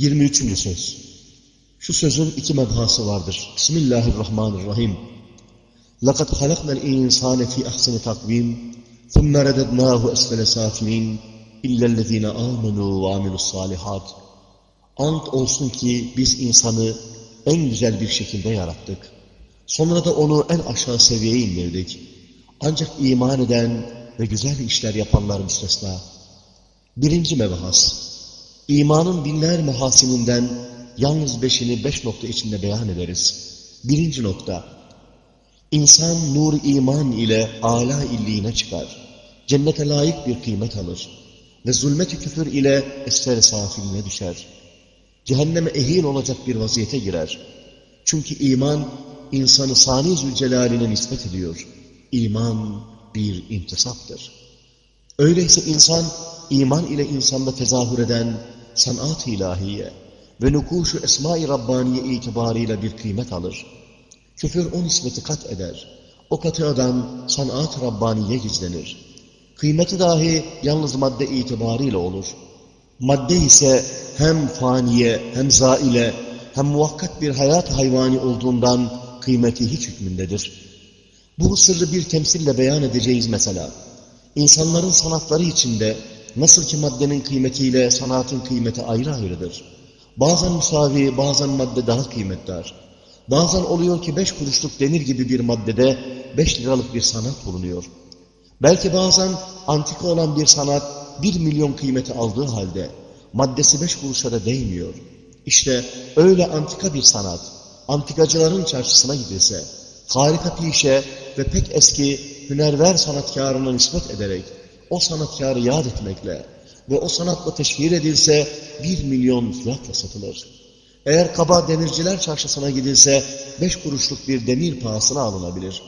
23. Söz Şu sözün iki mebhası vardır. Bismillahirrahmanirrahim. لَقَدْ خَلَقْنَا الْاِنْسَانَ ف۪ي اَحْسَنِ تَقْوِيمٍ ثُمَّ رَدَدْنَاهُ اَسْفَلَ سَافِلِينَ اِلَّا الَّذ۪ينَ آمَنُوا وَعَمِلُوا الصَّالِحَاتِ Ant olsun ki biz insanı en güzel bir şekilde yarattık. Sonra da onu en aşağı seviyeye indirdik. Ancak iman eden ve güzel işler yapanlar müstesna. Birinci mebahas. İmanın binler muhasininden yalnız beşini beş nokta içinde beyan ederiz. Birinci nokta. İnsan nur iman ile âlâ illiğine çıkar. Cennete layık bir kıymet alır. Ve zulmet-i küfür ile esfer safiline düşer. Cehenneme ehil olacak bir vaziyete girer. Çünkü iman insanı Sani Zülcelal'ine nispet ediyor. İman bir intisaptır. Öyleyse insan, iman ile insanda tezahür eden sanat-ı ilahiye ve nukuşu esma-i Rabbaniye itibarıyla bir kıymet alır. Küfür o nispeti kat eder. O katı adam sanat Rabbaniye gizlenir. Kıymeti dahi yalnız madde itibarıyla olur. Madde ise hem faniye hem zaile hem muvakkat bir hayat hayvani olduğundan kıymeti hiç hükmündedir. Bu sırrı bir temsille beyan edeceğiz mesela. İnsanların sanatları içinde nasıl ki maddenin kıymetiyle sanatın kıymeti ayrı ayrıdır. Bazen müsavi, bazen madde daha kıymetdar. Bazen oluyor ki beş kuruşluk demir gibi bir maddede beş liralık bir sanat bulunuyor. Belki bazen antika olan bir sanat bir milyon kıymeti aldığı halde maddesi beş kuruşa da değmiyor. İşte öyle antika bir sanat, antikacıların çarşısına gidilse, harika pişe ve pek eski hünerver sanatkarına nispet ederek o sanatkarı yad etmekle ve o sanatla teşhir edilse bir milyon fiyatla satılır. Eğer kaba demirciler çarşısına gidilse beş kuruşluk bir demir pahasına alınabilir.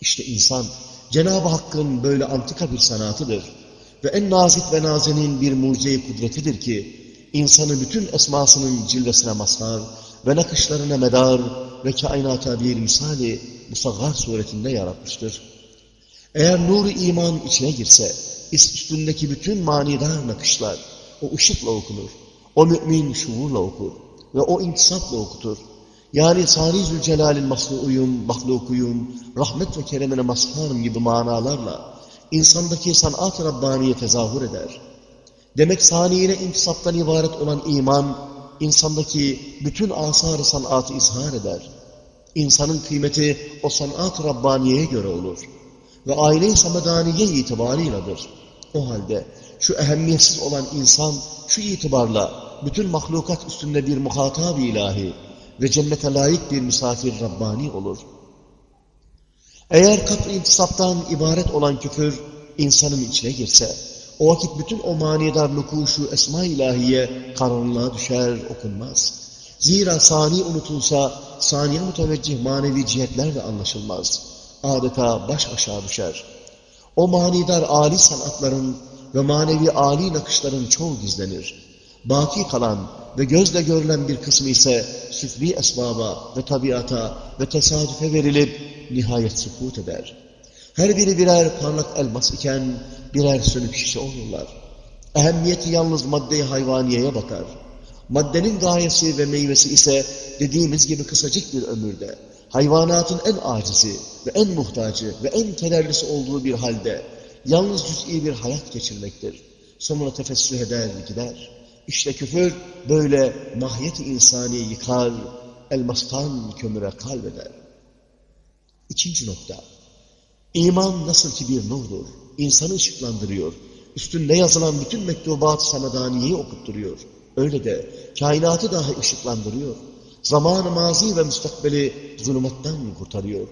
İşte insan Cenab-ı Hakk'ın böyle antika bir sanatıdır. Ve en nazik ve nazenin bir mucize kudretidir ki insanı bütün esmasının cilvesine mazhar ve nakışlarına medar ve kainata bir misali musaggar suretinde yaratmıştır. Eğer nuru iman içine girse, üstündeki bütün manidar nakışlar o ışıkla okunur. O mümin şuurla okur ve o intisapla okutur. Yani Sani Zülcelal'in masnuuyum, mahlukuyum, rahmet ve keremine mazharım gibi manalarla insandaki sanat-ı Rabbaniye tezahür eder. Demek saniyine intisaptan ibaret olan iman, insandaki bütün asar-ı sanatı izhar eder. İnsanın kıymeti o sanat-ı Rabbaniye'ye göre olur. Ve aile-i samedaniye itibarıyladır. O halde şu ehemmiyetsiz olan insan şu itibarla bütün mahlukat üstünde bir muhatab ilahi ve cennete layık bir misafir Rabbani olur. Eğer kapı intisaptan ibaret olan küfür insanın içine girse, o vakit bütün o manidar nukuşu esma ilahiye karanlığa düşer, okunmaz. Zira sani unutulsa, saniye müteveccih manevi cihetlerle anlaşılmaz. Adeta baş aşağı düşer. O manidar âli sanatların ve manevi âli nakışların çoğu gizlenir. Baki kalan ve gözle görülen bir kısmı ise süfli esbaba ve tabiata ve tesadüfe verilip nihayet sükut eder. Her biri birer parlak elmas iken birer sönük şişe olurlar. Ehemmiyeti yalnız madde hayvaniyeye bakar. Maddenin gayesi ve meyvesi ise dediğimiz gibi kısacık bir ömürde, hayvanatın en acizi ve en muhtacı ve en kederlisi olduğu bir halde yalnız cüz'i bir hayat geçirmektir. Sonra tefessüh eder, gider. İşte küfür böyle mahiyet-i insani yıkar, elmastan kömüre kalbeder. İkinci nokta. İman nasıl ki bir nurdur, insanı ışıklandırıyor, üstünde yazılan bütün mektubat-ı samedaniyeyi okutturuyor. Öyle de kainatı dahi ışıklandırıyor. Zamanı mazi ve müstakbeli zulümattan kurtarıyor.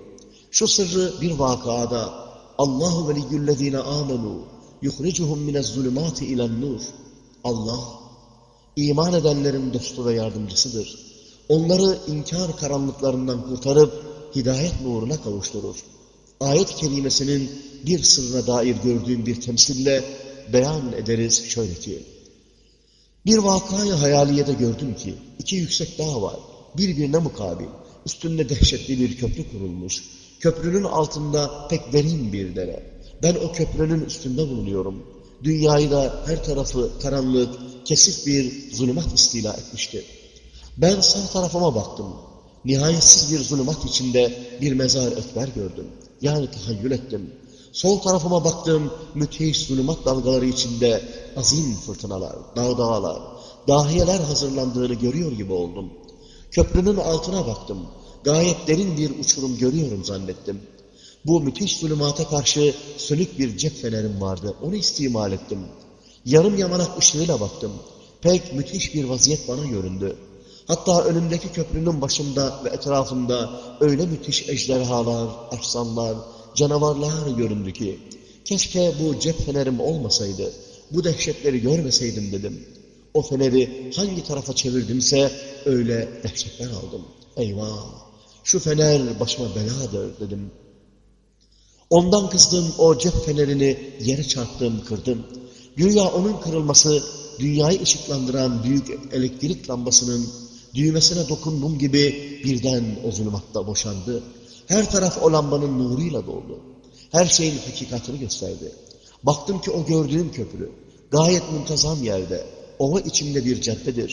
Şu sırrı bir vakada Allahu veliyyüllezine amenu yuhricuhum minez zulümati ilen nur. Allah, iman edenlerin dostu ve yardımcısıdır. Onları inkar karanlıklarından kurtarıp hidayet nuruna kavuşturur. Ayet kelimesinin bir sırrına dair gördüğüm bir temsille beyan ederiz şöyle ki, bir vakayı hayaliyede gördüm ki, iki yüksek dağ var, birbirine mukabil, üstünde dehşetli bir köprü kurulmuş, köprünün altında pek derin bir dere. Ben o köprünün üstünde bulunuyorum. Dünyayı da her tarafı karanlık kesif bir zulümat istila etmişti. Ben sağ tarafıma baktım. Nihayetsiz bir zulümat içinde bir mezar ekber gördüm. Yani tahayyül ettim. Sol tarafıma baktım, müthiş zulümat dalgaları içinde azim fırtınalar, dağ dağlar, dahiyeler hazırlandığını görüyor gibi oldum. Köprünün altına baktım. Gayet derin bir uçurum görüyorum zannettim. Bu müthiş zulümata karşı sönük bir cep fenerim vardı. Onu istimal ettim. Yarım yamalak ışığıyla baktım. Pek müthiş bir vaziyet bana göründü. Hatta önümdeki köprünün başında ve etrafında öyle müthiş ejderhalar, arslanlar, canavarlar göründü ki, keşke bu cep fenerim olmasaydı, bu dehşetleri görmeseydim dedim. O feneri hangi tarafa çevirdimse öyle dehşetler aldım. Eyvah! Şu fener başıma beladır dedim. Ondan kızdım o cep fenerini yere çarptım, kırdım. Güya onun kırılması dünyayı ışıklandıran büyük elektrik lambasının düğmesine dokundum gibi birden o zulümatta boşandı. Her taraf o lambanın nuruyla doldu. Her şeyin hakikatini gösterdi. Baktım ki o gördüğüm köprü gayet muntazam yerde, ova içinde bir caddedir.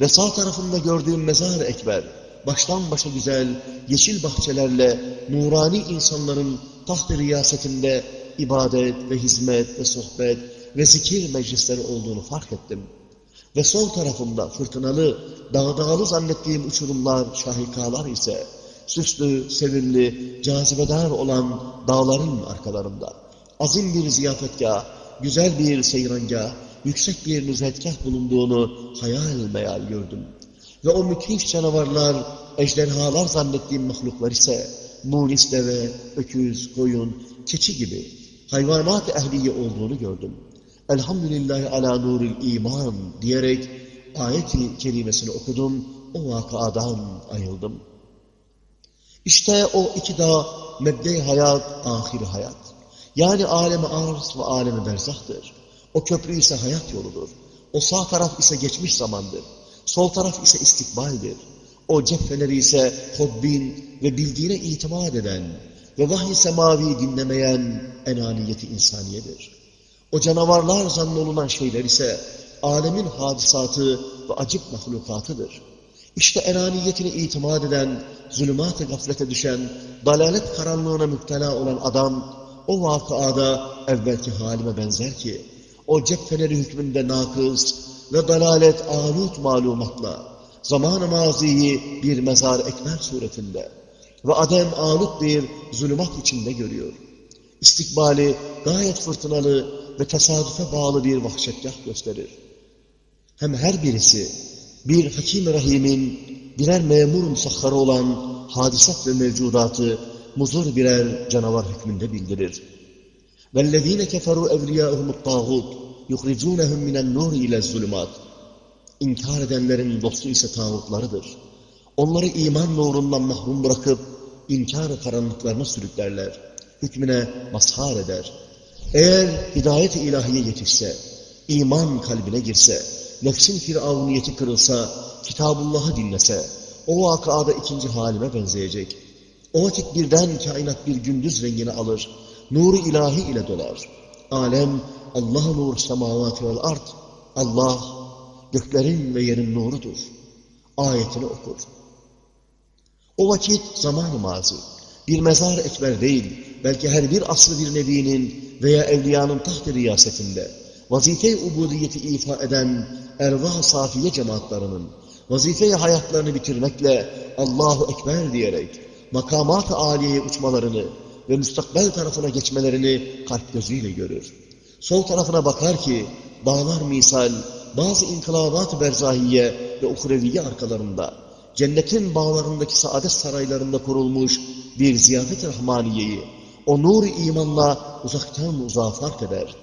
Ve sağ tarafında gördüğüm mezar ekber, baştan başa güzel, yeşil bahçelerle nurani insanların taht-ı riyasetinde ibadet ve hizmet ve sohbet ve zikir meclisleri olduğunu fark ettim. Ve sol tarafımda fırtınalı, dağdağlı zannettiğim uçurumlar, şahikalar ise süslü, sevimli, cazibedar olan dağların arkalarında. Azim bir ziyafetgah, güzel bir seyrangah, yüksek bir nüzhetgah bulunduğunu hayal meyal gördüm. Ve o müthiş canavarlar, ejderhalar zannettiğim mahluklar ise munis deve, öküz, koyun, keçi gibi hayvanat ehliye olduğunu gördüm. Elhamdülillahi ala nuril iman diyerek ayet-i kerimesini okudum, o vakadan ayıldım. İşte o iki dağ mebde hayat, ahir hayat. Yani alemi arz ve alemi berzahtır. O köprü ise hayat yoludur. O sağ taraf ise geçmiş zamandır. Sol taraf ise istikbaldir. O cepheleri ise hobbin ve bildiğine itimat eden ve vahiy semavi dinlemeyen enaniyeti insaniyedir. O canavarlar zannolunan şeyler ise alemin hadisatı ve acip mahlukatıdır. İşte enaniyetine itimat eden, zulümat-ı gaflete düşen, dalalet karanlığına müptela olan adam, o vakıada evvelki halime benzer ki, o cep feneri hükmünde nakız ve dalalet alut malumatla, zaman-ı maziyi bir mezar ekber suretinde ve adem alut bir zulümat içinde görüyor. İstikbali gayet fırtınalı ve tesadüfe bağlı bir vahşetgah gösterir. Hem her birisi bir Hakim Rahim'in birer memur musahharı olan hadisat ve mevcudatı muzur birer canavar hükmünde bildirir. وَالَّذ۪ينَ كَفَرُوا اَوْلِيَاءُهُمُ الطَّاغُوتُ يُخْرِجُونَهُمْ مِنَ النُّورِ اِلَى الظُّلُمَاتِ İnkar edenlerin dostu ise tağutlarıdır. Onları iman nurundan mahrum bırakıp inkar karanlıklarına sürüklerler. Hükmüne mazhar eder. Eğer hidayet-i ilahiye yetişse, iman kalbine girse, nefsin firavuniyeti kırılsa, Kitabullah'ı dinlese, o vakada ikinci halime benzeyecek. O vakit birden kainat bir gündüz rengini alır, nuru ilahi ile dolar. Alem, Allah nur semavat vel art. Allah, göklerin ve yerin nurudur. Ayetini okur. O vakit zaman-ı mazi, bir mezar ekber değil, belki her bir aslı bir nebinin veya evliyanın taht riyasetinde, vazife-i ubudiyeti ifa eden ervah safiye cemaatlarının, vazife-i hayatlarını bitirmekle Allahu Ekber diyerek, makamat-ı aliyeye uçmalarını ve müstakbel tarafına geçmelerini kalp gözüyle görür. Sol tarafına bakar ki, dağlar misal, bazı inkılabat-ı berzahiye ve uhreviye arkalarında, cennetin bağlarındaki saadet saraylarında kurulmuş bir ziyafet-i rahmaniyeyi, o nur imanla uzaktan uzağa fark eder.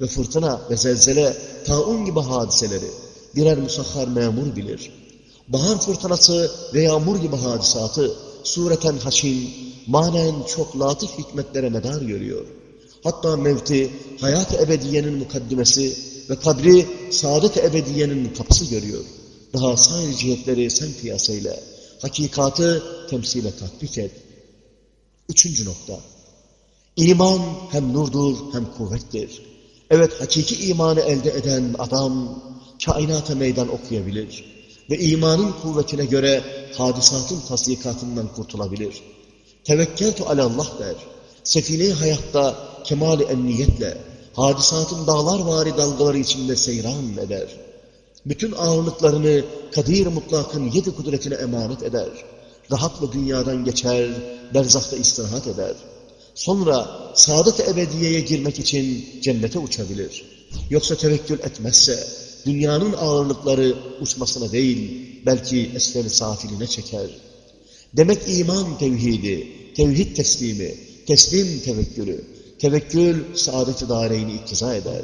Ve fırtına ve zelzele, taun gibi hadiseleri birer musahhar memur bilir. Bahar fırtınası ve yağmur gibi hadisatı sureten haşin, manen çok latif hikmetlere medar görüyor. Hatta mevti, hayat-ı ebediyenin mukaddimesi ve kadri saadet-i ebediyenin kapısı görüyor. Daha sair cihetleri sen piyaseyle, hakikatı temsile tatbik et. Üçüncü nokta. İman hem nurdur hem kuvvettir. Evet hakiki imanı elde eden adam kainata meydan okuyabilir ve imanın kuvvetine göre hadisatın tasdikatından kurtulabilir. Tevekkeltu alallah der. Sefine-i hayatta kemali emniyetle, hadisatın dağlar vari dalgaları içinde seyran eder. Bütün ağırlıklarını kadir mutlakın yedi kudretine emanet eder. Rahatla dünyadan geçer, berzahta istirahat eder. Sonra saadet ebediyeye girmek için cennete uçabilir. Yoksa tevekkül etmezse, dünyanın ağırlıkları uçmasına değil, belki esfel safiline çeker. Demek iman tevhidi, tevhid teslimi, teslim tevekkülü, tevekkül saadet-i dareyni iktiza eder.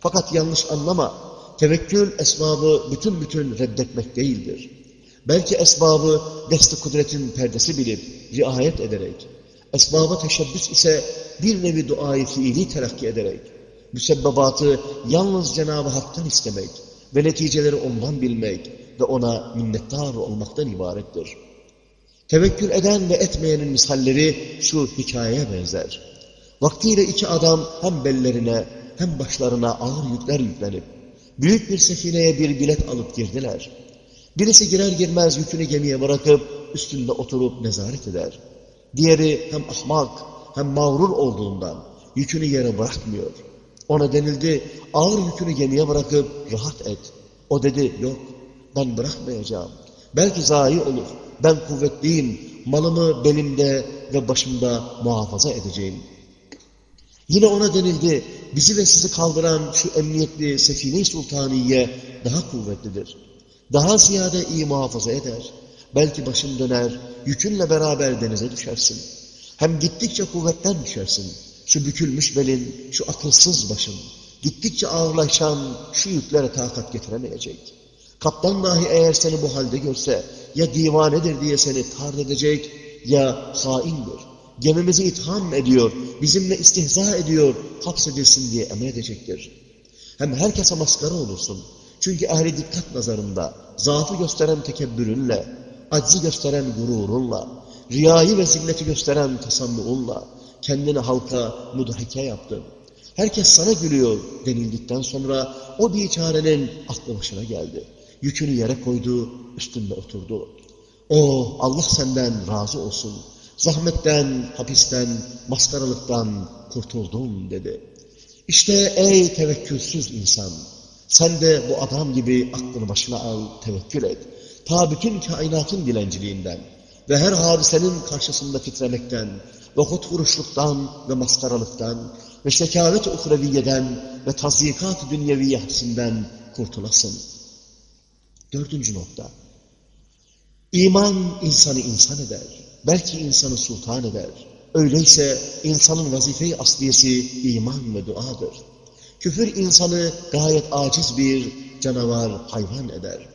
Fakat yanlış anlama, tevekkül esbabı bütün bütün reddetmek değildir. Belki esbabı dest kudretin perdesi bilip, riayet ederek, esbaba teşebbüs ise bir nevi duayı fiili terakki ederek, müsebbebatı yalnız Cenab-ı Hak'tan istemek ve neticeleri ondan bilmek ve ona minnettar olmaktan ibarettir. Tevekkül eden ve etmeyenin misalleri şu hikayeye benzer. Vaktiyle iki adam hem bellerine hem başlarına ağır yükler yüklenip, büyük bir sefineye bir bilet alıp girdiler. Birisi girer girmez yükünü gemiye bırakıp üstünde oturup nezaret eder. Diğeri hem ahmak hem mağrur olduğundan yükünü yere bırakmıyor. Ona denildi, ağır yükünü gemiye bırakıp rahat et. O dedi, yok ben bırakmayacağım. Belki zayi olur. Ben kuvvetliyim, malımı belimde ve başımda muhafaza edeceğim. Yine ona denildi, bizi ve sizi kaldıran şu emniyetli Sefine-i Sultaniye daha kuvvetlidir. Daha ziyade iyi muhafaza eder. Belki başın döner, yükünle beraber denize düşersin. Hem gittikçe kuvvetten düşersin. Şu bükülmüş belin, şu akılsız başın, gittikçe ağırlaşan şu yüklere takat getiremeyecek. Kaptan dahi eğer seni bu halde görse, ya divanedir diye seni tard edecek, ya haindir. Gemimizi itham ediyor, bizimle istihza ediyor, hapsedilsin diye emredecektir. Hem herkese maskara olursun. Çünkü ehli dikkat nazarında, zaafı gösteren tekebbürünle, aczi gösteren gururunla, riyayı ve zilleti gösteren tasammuunla, kendini halka mudhike yaptın. Herkes sana gülüyor denildikten sonra o biçarenin aklı başına geldi. Yükünü yere koydu, üstünde oturdu. O Allah senden razı olsun. Zahmetten, hapisten, maskaralıktan kurtuldum dedi. İşte ey tevekkülsüz insan, sen de bu adam gibi aklını başına al, tevekkül et. Ta bütün kainatın dilenciliğinden ve her hadisenin karşısında titremekten ve hutkuruşluktan ve maskaralıktan ve şekavet-i uhreviyeden ve tazyikat-ı dünyeviye hapsinden kurtulasın. Dördüncü nokta. İman insanı insan eder. Belki insanı sultan eder. Öyleyse insanın vazife-i asliyesi iman ve duadır. Küfür insanı gayet aciz bir canavar, hayvan eder.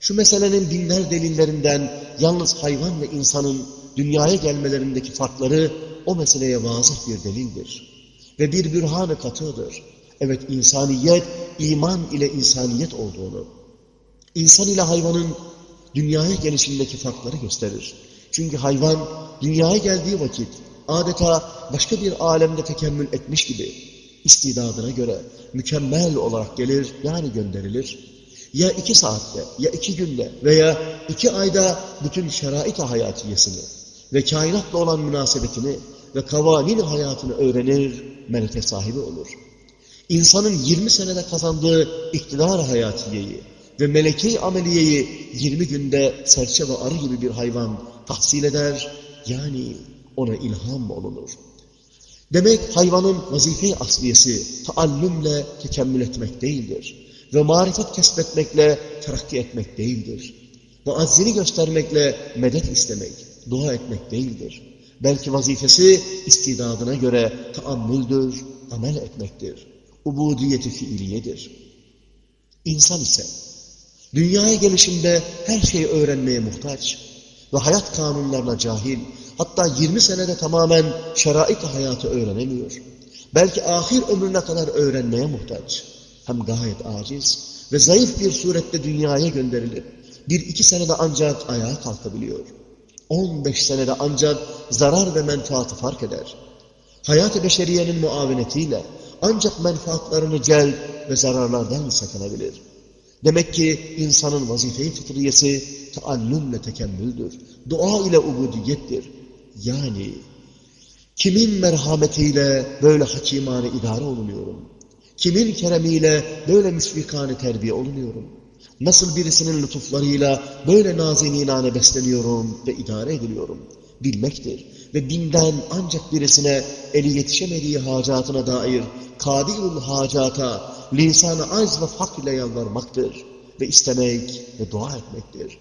Şu meselenin binler delillerinden yalnız hayvan ve insanın dünyaya gelmelerindeki farkları o meseleye vazih bir delildir. Ve bir bürhan-ı katıdır. Evet insaniyet, iman ile insaniyet olduğunu, insan ile hayvanın dünyaya gelişindeki farkları gösterir. Çünkü hayvan dünyaya geldiği vakit adeta başka bir alemde tekemmül etmiş gibi istidadına göre mükemmel olarak gelir yani gönderilir. Ya iki saatte, ya iki günde veya iki ayda bütün şerait-i hayatiyesini ve kainatla olan münasebetini ve kavanin hayatını öğrenir, meleke sahibi olur. İnsanın 20 senede kazandığı iktidar hayatiyeyi ve meleke ameliyeyi 20 günde serçe ve arı gibi bir hayvan tahsil eder, yani ona ilham olunur. Demek hayvanın vazife asliyesi taallümle tekemmül etmek değildir. Ve marifet kesbetmekle terakki etmek değildir. Muazzini göstermekle medet istemek, dua etmek değildir. Belki vazifesi istidadına göre taammüldür, amel etmektir. Ubudiyeti fiiliyedir. İnsan ise dünyaya gelişinde her şeyi öğrenmeye muhtaç ve hayat kanunlarına cahil, hatta 20 senede tamamen şerait hayatı öğrenemiyor. Belki ahir ömrüne kadar öğrenmeye muhtaç. Hem gayet aciz ve zayıf bir surette dünyaya gönderilip bir iki senede ancak ayağa kalkabiliyor. 15 senede ancak zarar ve menfaatı fark eder. Hayat-ı beşeriyenin muavenetiyle ancak menfaatlarını cel ve zararlardan sakınabilir. Demek ki insanın vazife-i fıtriyesi taallümle tekemmüldür. Dua ile ubudiyettir. Yani kimin merhametiyle böyle hakimane idare olunuyorum? Kimin keremiyle böyle müsvikane terbiye olunuyorum? Nasıl birisinin lütuflarıyla böyle nazeninane besleniyorum ve idare ediliyorum? Bilmektir. Ve binden ancak birisine eli yetişemediği hacatına dair kadirul hacata, lisanı acz ve fakr ile yalvarmaktır. Ve istemek ve dua etmektir.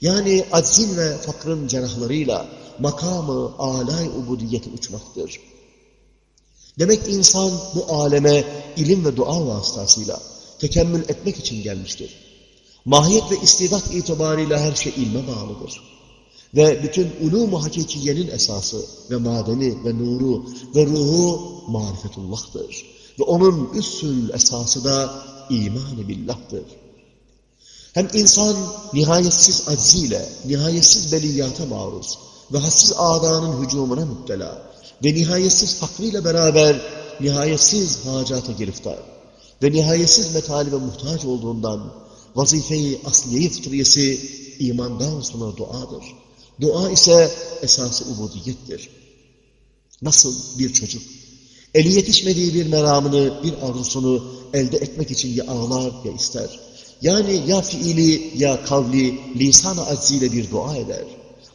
Yani aczin ve fakrın cenahlarıyla makamı alay ubudiyeti uçmaktır. Demek insan bu aleme ilim ve dua vasıtasıyla tekemmül etmek için gelmiştir. Mahiyet ve istidat itibariyle her şey ilme bağlıdır. Ve bütün ulûm-u hakikiyenin esası ve madeni ve nuru ve ruhu marifetullah'tır. Ve onun üssül esası da iman-ı billah'tır. Hem insan nihayetsiz acziyle, nihayetsiz beliyata maruz ve hassiz ağdanın hücumuna müptela ve nihayetsiz fakrıyla beraber nihayetsiz hacata giriftar ve nihayetsiz metalibe muhtaç olduğundan vazife-i asliye-i fıtriyesi imandan sonra duadır. Dua ise esası ubudiyettir. Nasıl bir çocuk eli yetişmediği bir meramını, bir arzusunu elde etmek için ya ağlar ya ister. Yani ya fiili ya kavli, lisan-ı acziyle bir dua eder.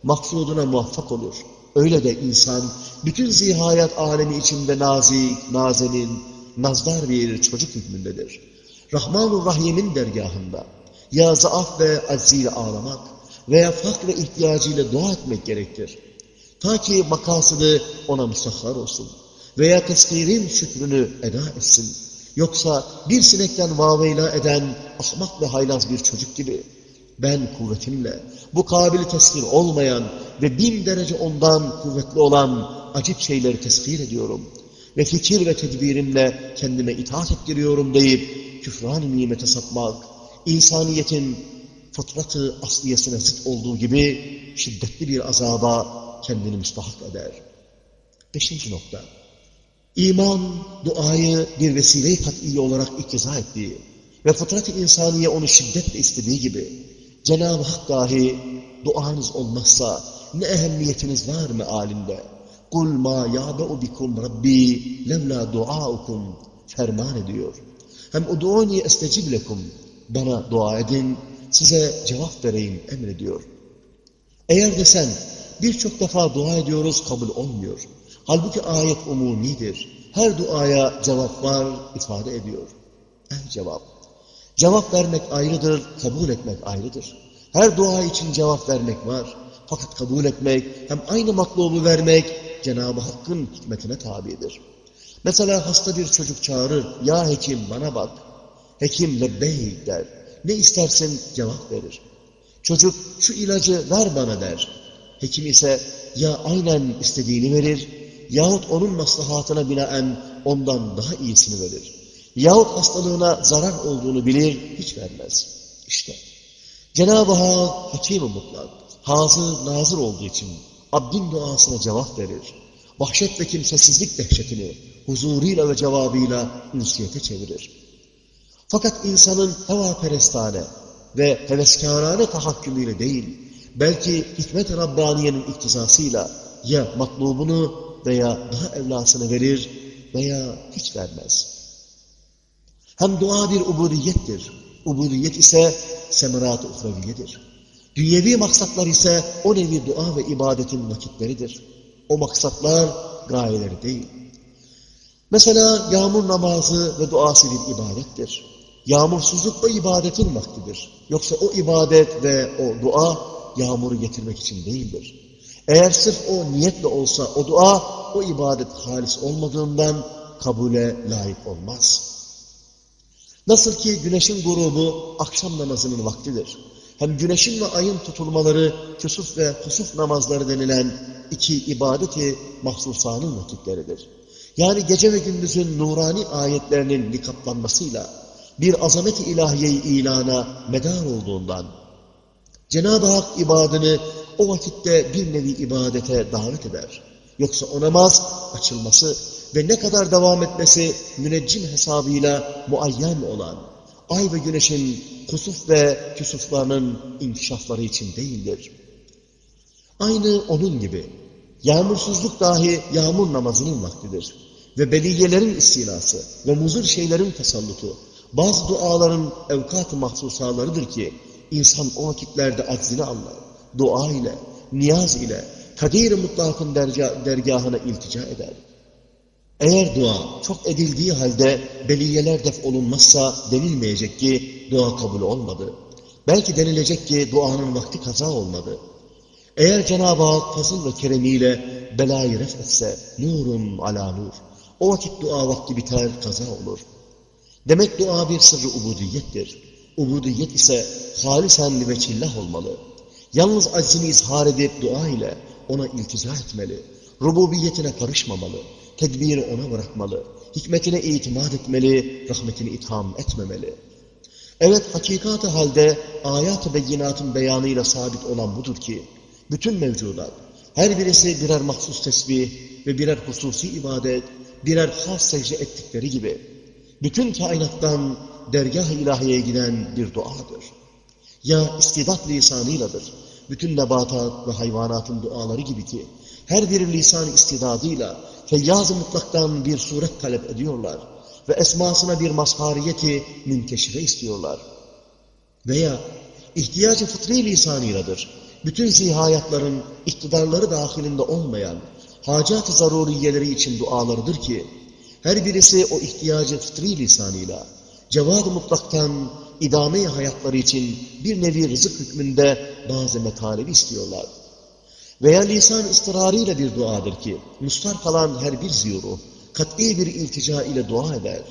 Maksuduna muvaffak olur. Öyle de insan bütün zihayat alemi içinde nazik, nazenin, nazdar bir çocuk hükmündedir. Rahman-ı Rahim'in dergahında ya zaaf ve acziyle ağlamak veya fark ve ihtiyacıyla dua etmek gerektir. Ta ki makasıdı ona musahhar olsun veya teskirin şükrünü eda etsin. Yoksa bir sinekten vaveyla eden ahmak ve haylaz bir çocuk gibi ben kuvvetimle bu kabili teskir olmayan ve bin derece ondan kuvvetli olan acip şeyleri teskir ediyorum ve fikir ve tedbirimle kendime itaat ettiriyorum deyip küfran nimete sapmak, insaniyetin fıtratı asliyesine zıt olduğu gibi şiddetli bir azaba kendini müstahak eder. Beşinci nokta. İman, duayı bir vesile-i kat'i olarak iktiza ettiği ve fıtrat-ı insaniye onu şiddetle istediği gibi Cenab-ı Hak dahi duanız olmazsa ne ehemmiyetiniz var mı alinde? Kul ma yâbe'u bikum rabbi levlâ duaukum ferman ediyor. Hem udu'uni estecib lekum bana dua edin size cevap vereyim emrediyor. Eğer desen birçok defa dua ediyoruz kabul olmuyor. Halbuki ayet umumidir. Her duaya cevap var ifade ediyor. El cevap. Cevap vermek ayrıdır, kabul etmek ayrıdır. Her dua için cevap vermek var. Fakat kabul etmek hem aynı maklubu vermek Cenab-ı Hakk'ın hikmetine tabidir. Mesela hasta bir çocuk çağırır, ya hekim bana bak. Hekim lebbeyk der. Ne istersin cevap verir. Çocuk şu ilacı ver bana der. Hekim ise ya aynen istediğini verir yahut onun maslahatına binaen ondan daha iyisini verir. Yahut hastalığına zarar olduğunu bilir, hiç vermez. İşte Cenab-ı Hak hakim-i mutlak, hazır, nazır olduğu için abdin duasına cevap verir. Vahşet ve kimsesizlik dehşetini huzuruyla ve cevabıyla ünsiyete çevirir. Fakat insanın heva perestane ve heveskarane tahakkümüyle değil, belki hikmet-i Rabbaniye'nin iktizasıyla ya matlubunu veya daha evlasını verir veya hiç vermez. Hem dua bir ubudiyettir. Ubudiyet ise semerat-ı uhreviyedir. Dünyevi maksatlar ise o nevi dua ve ibadetin vakitleridir. O maksatlar gayeleri değil. Mesela yağmur namazı ve duası bir ibadettir. Yağmursuzluk o ibadetin vaktidir. Yoksa o ibadet ve o dua yağmuru getirmek için değildir. Eğer sırf o niyetle olsa o dua, o ibadet halis olmadığından kabule layık olmaz. Nasıl ki güneşin grubu akşam namazının vaktidir. Hem güneşin ve ayın tutulmaları küsuf ve husuf namazları denilen iki ibadeti mahsusanın vakitleridir. Yani gece ve gündüzün nurani ayetlerinin likaplanmasıyla bir azamet-i ilahiye ilana medar olduğundan Cenab-ı Hak ibadını o vakitte bir nevi ibadete davet eder. Yoksa o namaz açılması ve ne kadar devam etmesi müneccim hesabıyla muayyen olan ay ve güneşin husuf ve küsuflarının inkişafları için değildir. Aynı onun gibi yağmursuzluk dahi yağmur namazının vaktidir. Ve beliyelerin istilası ve muzur şeylerin tesallutu bazı duaların evkat-ı mahsusalarıdır ki insan o vakitlerde aczini anlar. Dua ile, niyaz ile, kadir-i mutlakın dergahına iltica eder. Eğer dua çok edildiği halde beliyeler def olunmazsa denilmeyecek ki dua kabul olmadı. Belki denilecek ki duanın vakti kaza olmadı. Eğer Cenab-ı Hak fazıl ve keremiyle belayı ref etse nurun ala nur. O vakit dua vakti biter, kaza olur. Demek dua bir sırrı ubudiyettir. Ubudiyet ise halisen li veçillah olmalı. Yalnız aczini izhar edip dua ile ona iltica etmeli. Rububiyetine karışmamalı. Tedbiri ona bırakmalı. Hikmetine itimat etmeli, rahmetini itham etmemeli. Evet, hakikati halde ayat-ı beyinatın beyanıyla sabit olan budur ki, bütün mevcudat, her birisi birer mahsus tesbih ve birer hususi ibadet, birer has secde ettikleri gibi, bütün kainattan dergah-ı ilahiyeye giden bir duadır. Ya istidat lisanıyladır. Bütün nebatat ve hayvanatın duaları gibi ki, her bir lisan istidadıyla feyyaz-ı mutlaktan bir suret talep ediyorlar ve esmasına bir mazhariyeti münkeşife istiyorlar. Veya ihtiyacı fıtri lisanıyladır. Bütün zihayatların iktidarları dahilinde olmayan hacat-ı zaruriyeleri için dualarıdır ki, her birisi o ihtiyacı fıtri lisanıyla, cevad-ı mutlaktan idame hayatları için bir nevi rızık hükmünde bazı metalebi istiyorlar. Veya lisan ısrarıyla bir duadır ki, mustar kalan her bir ziyuru, kat'i bir iltica ile dua eder,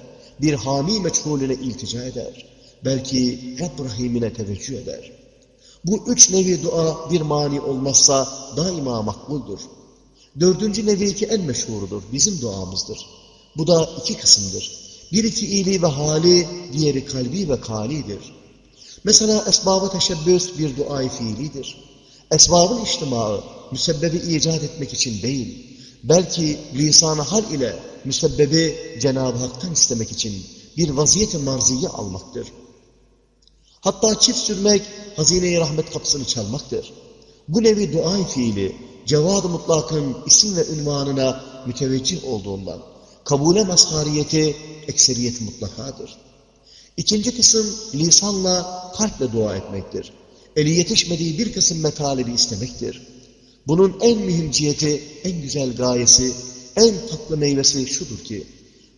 bir hami meçhulüne iltica eder, belki Rabb Rahim'ine teveccüh eder. Bu üç nevi dua bir mani olmazsa daima makbuldür. Dördüncü nevi ki en meşhurudur, bizim duamızdır. Bu da iki kısımdır. Biri fiili ve hali, diğeri kalbi ve kalidir. Mesela esbabı teşebbüs bir duayı fiilidir. Esbabın içtimaı, müsebbebi icat etmek için değil, belki lisan hal ile müsebbebi Cenab-ı Hak'tan istemek için bir vaziyet-i marziye almaktır. Hatta çift sürmek, hazine-i rahmet kapısını çalmaktır. Bu nevi dua fiili, cevad-ı mutlakın isim ve ünvanına müteveccih olduğundan, kabule mazhariyeti ekseriyet mutlakadır. İkinci kısım lisanla, kalple dua etmektir. Eli yetişmediği bir kısım metalebi istemektir. Bunun en mühim ciheti, en güzel gayesi, en tatlı meyvesi şudur ki,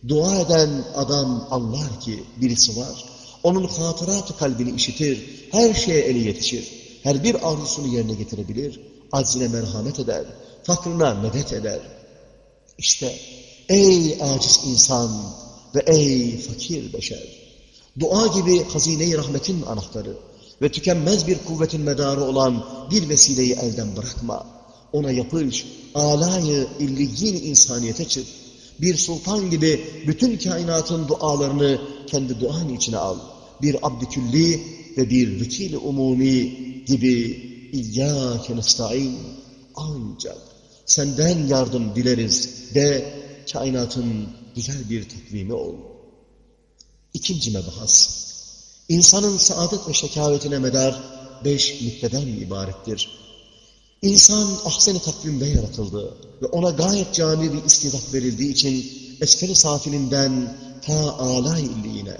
dua eden adam anlar ki birisi var. Onun hatıratı kalbini işitir, her şeye eli yetişir. Her bir arzusunu yerine getirebilir, aczine merhamet eder, fakrına medet eder. İşte ey aciz insan ve ey fakir beşer, dua gibi hazine-i rahmetin anahtarı ve tükenmez bir kuvvetin medarı olan bir vesileyi elden bırakma ona yapış, alayı illiyin insaniyete çık. Bir sultan gibi bütün kainatın dualarını kendi duan içine al. Bir abdükülli ve bir vekil umumi gibi İyyâke nesta'in ancak senden yardım dileriz de kainatın güzel bir takvimi ol. İkinci mebahas. İnsanın saadet ve şekavetine medar beş nükteden ibarettir. İnsan ahsen-i takvimde yaratıldı ve ona gayet cami bir istidat verildiği için esferi safilinden ta alay illiğine,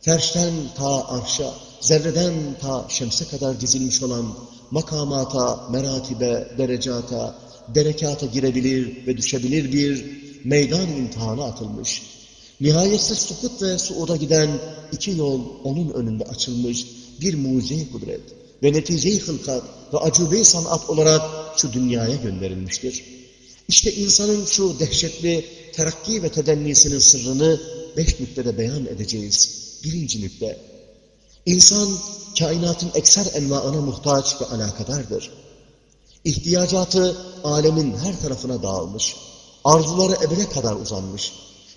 ferşten ta arşa, zerreden ta şemse kadar dizilmiş olan makamata, meratibe, derecata, derekata girebilir ve düşebilir bir meydan imtihanı atılmış. Nihayetsiz sukut ve suuda giden iki yol onun önünde açılmış bir mucize kudret ve netice-i hılkat ve acube sanat olarak şu dünyaya gönderilmiştir. İşte insanın şu dehşetli terakki ve tedennisinin sırrını beş nüktede beyan edeceğiz. Birinci nükte, İnsan kainatın ekser envaına muhtaç ve alakadardır. İhtiyacatı alemin her tarafına dağılmış, arzuları ebede kadar uzanmış.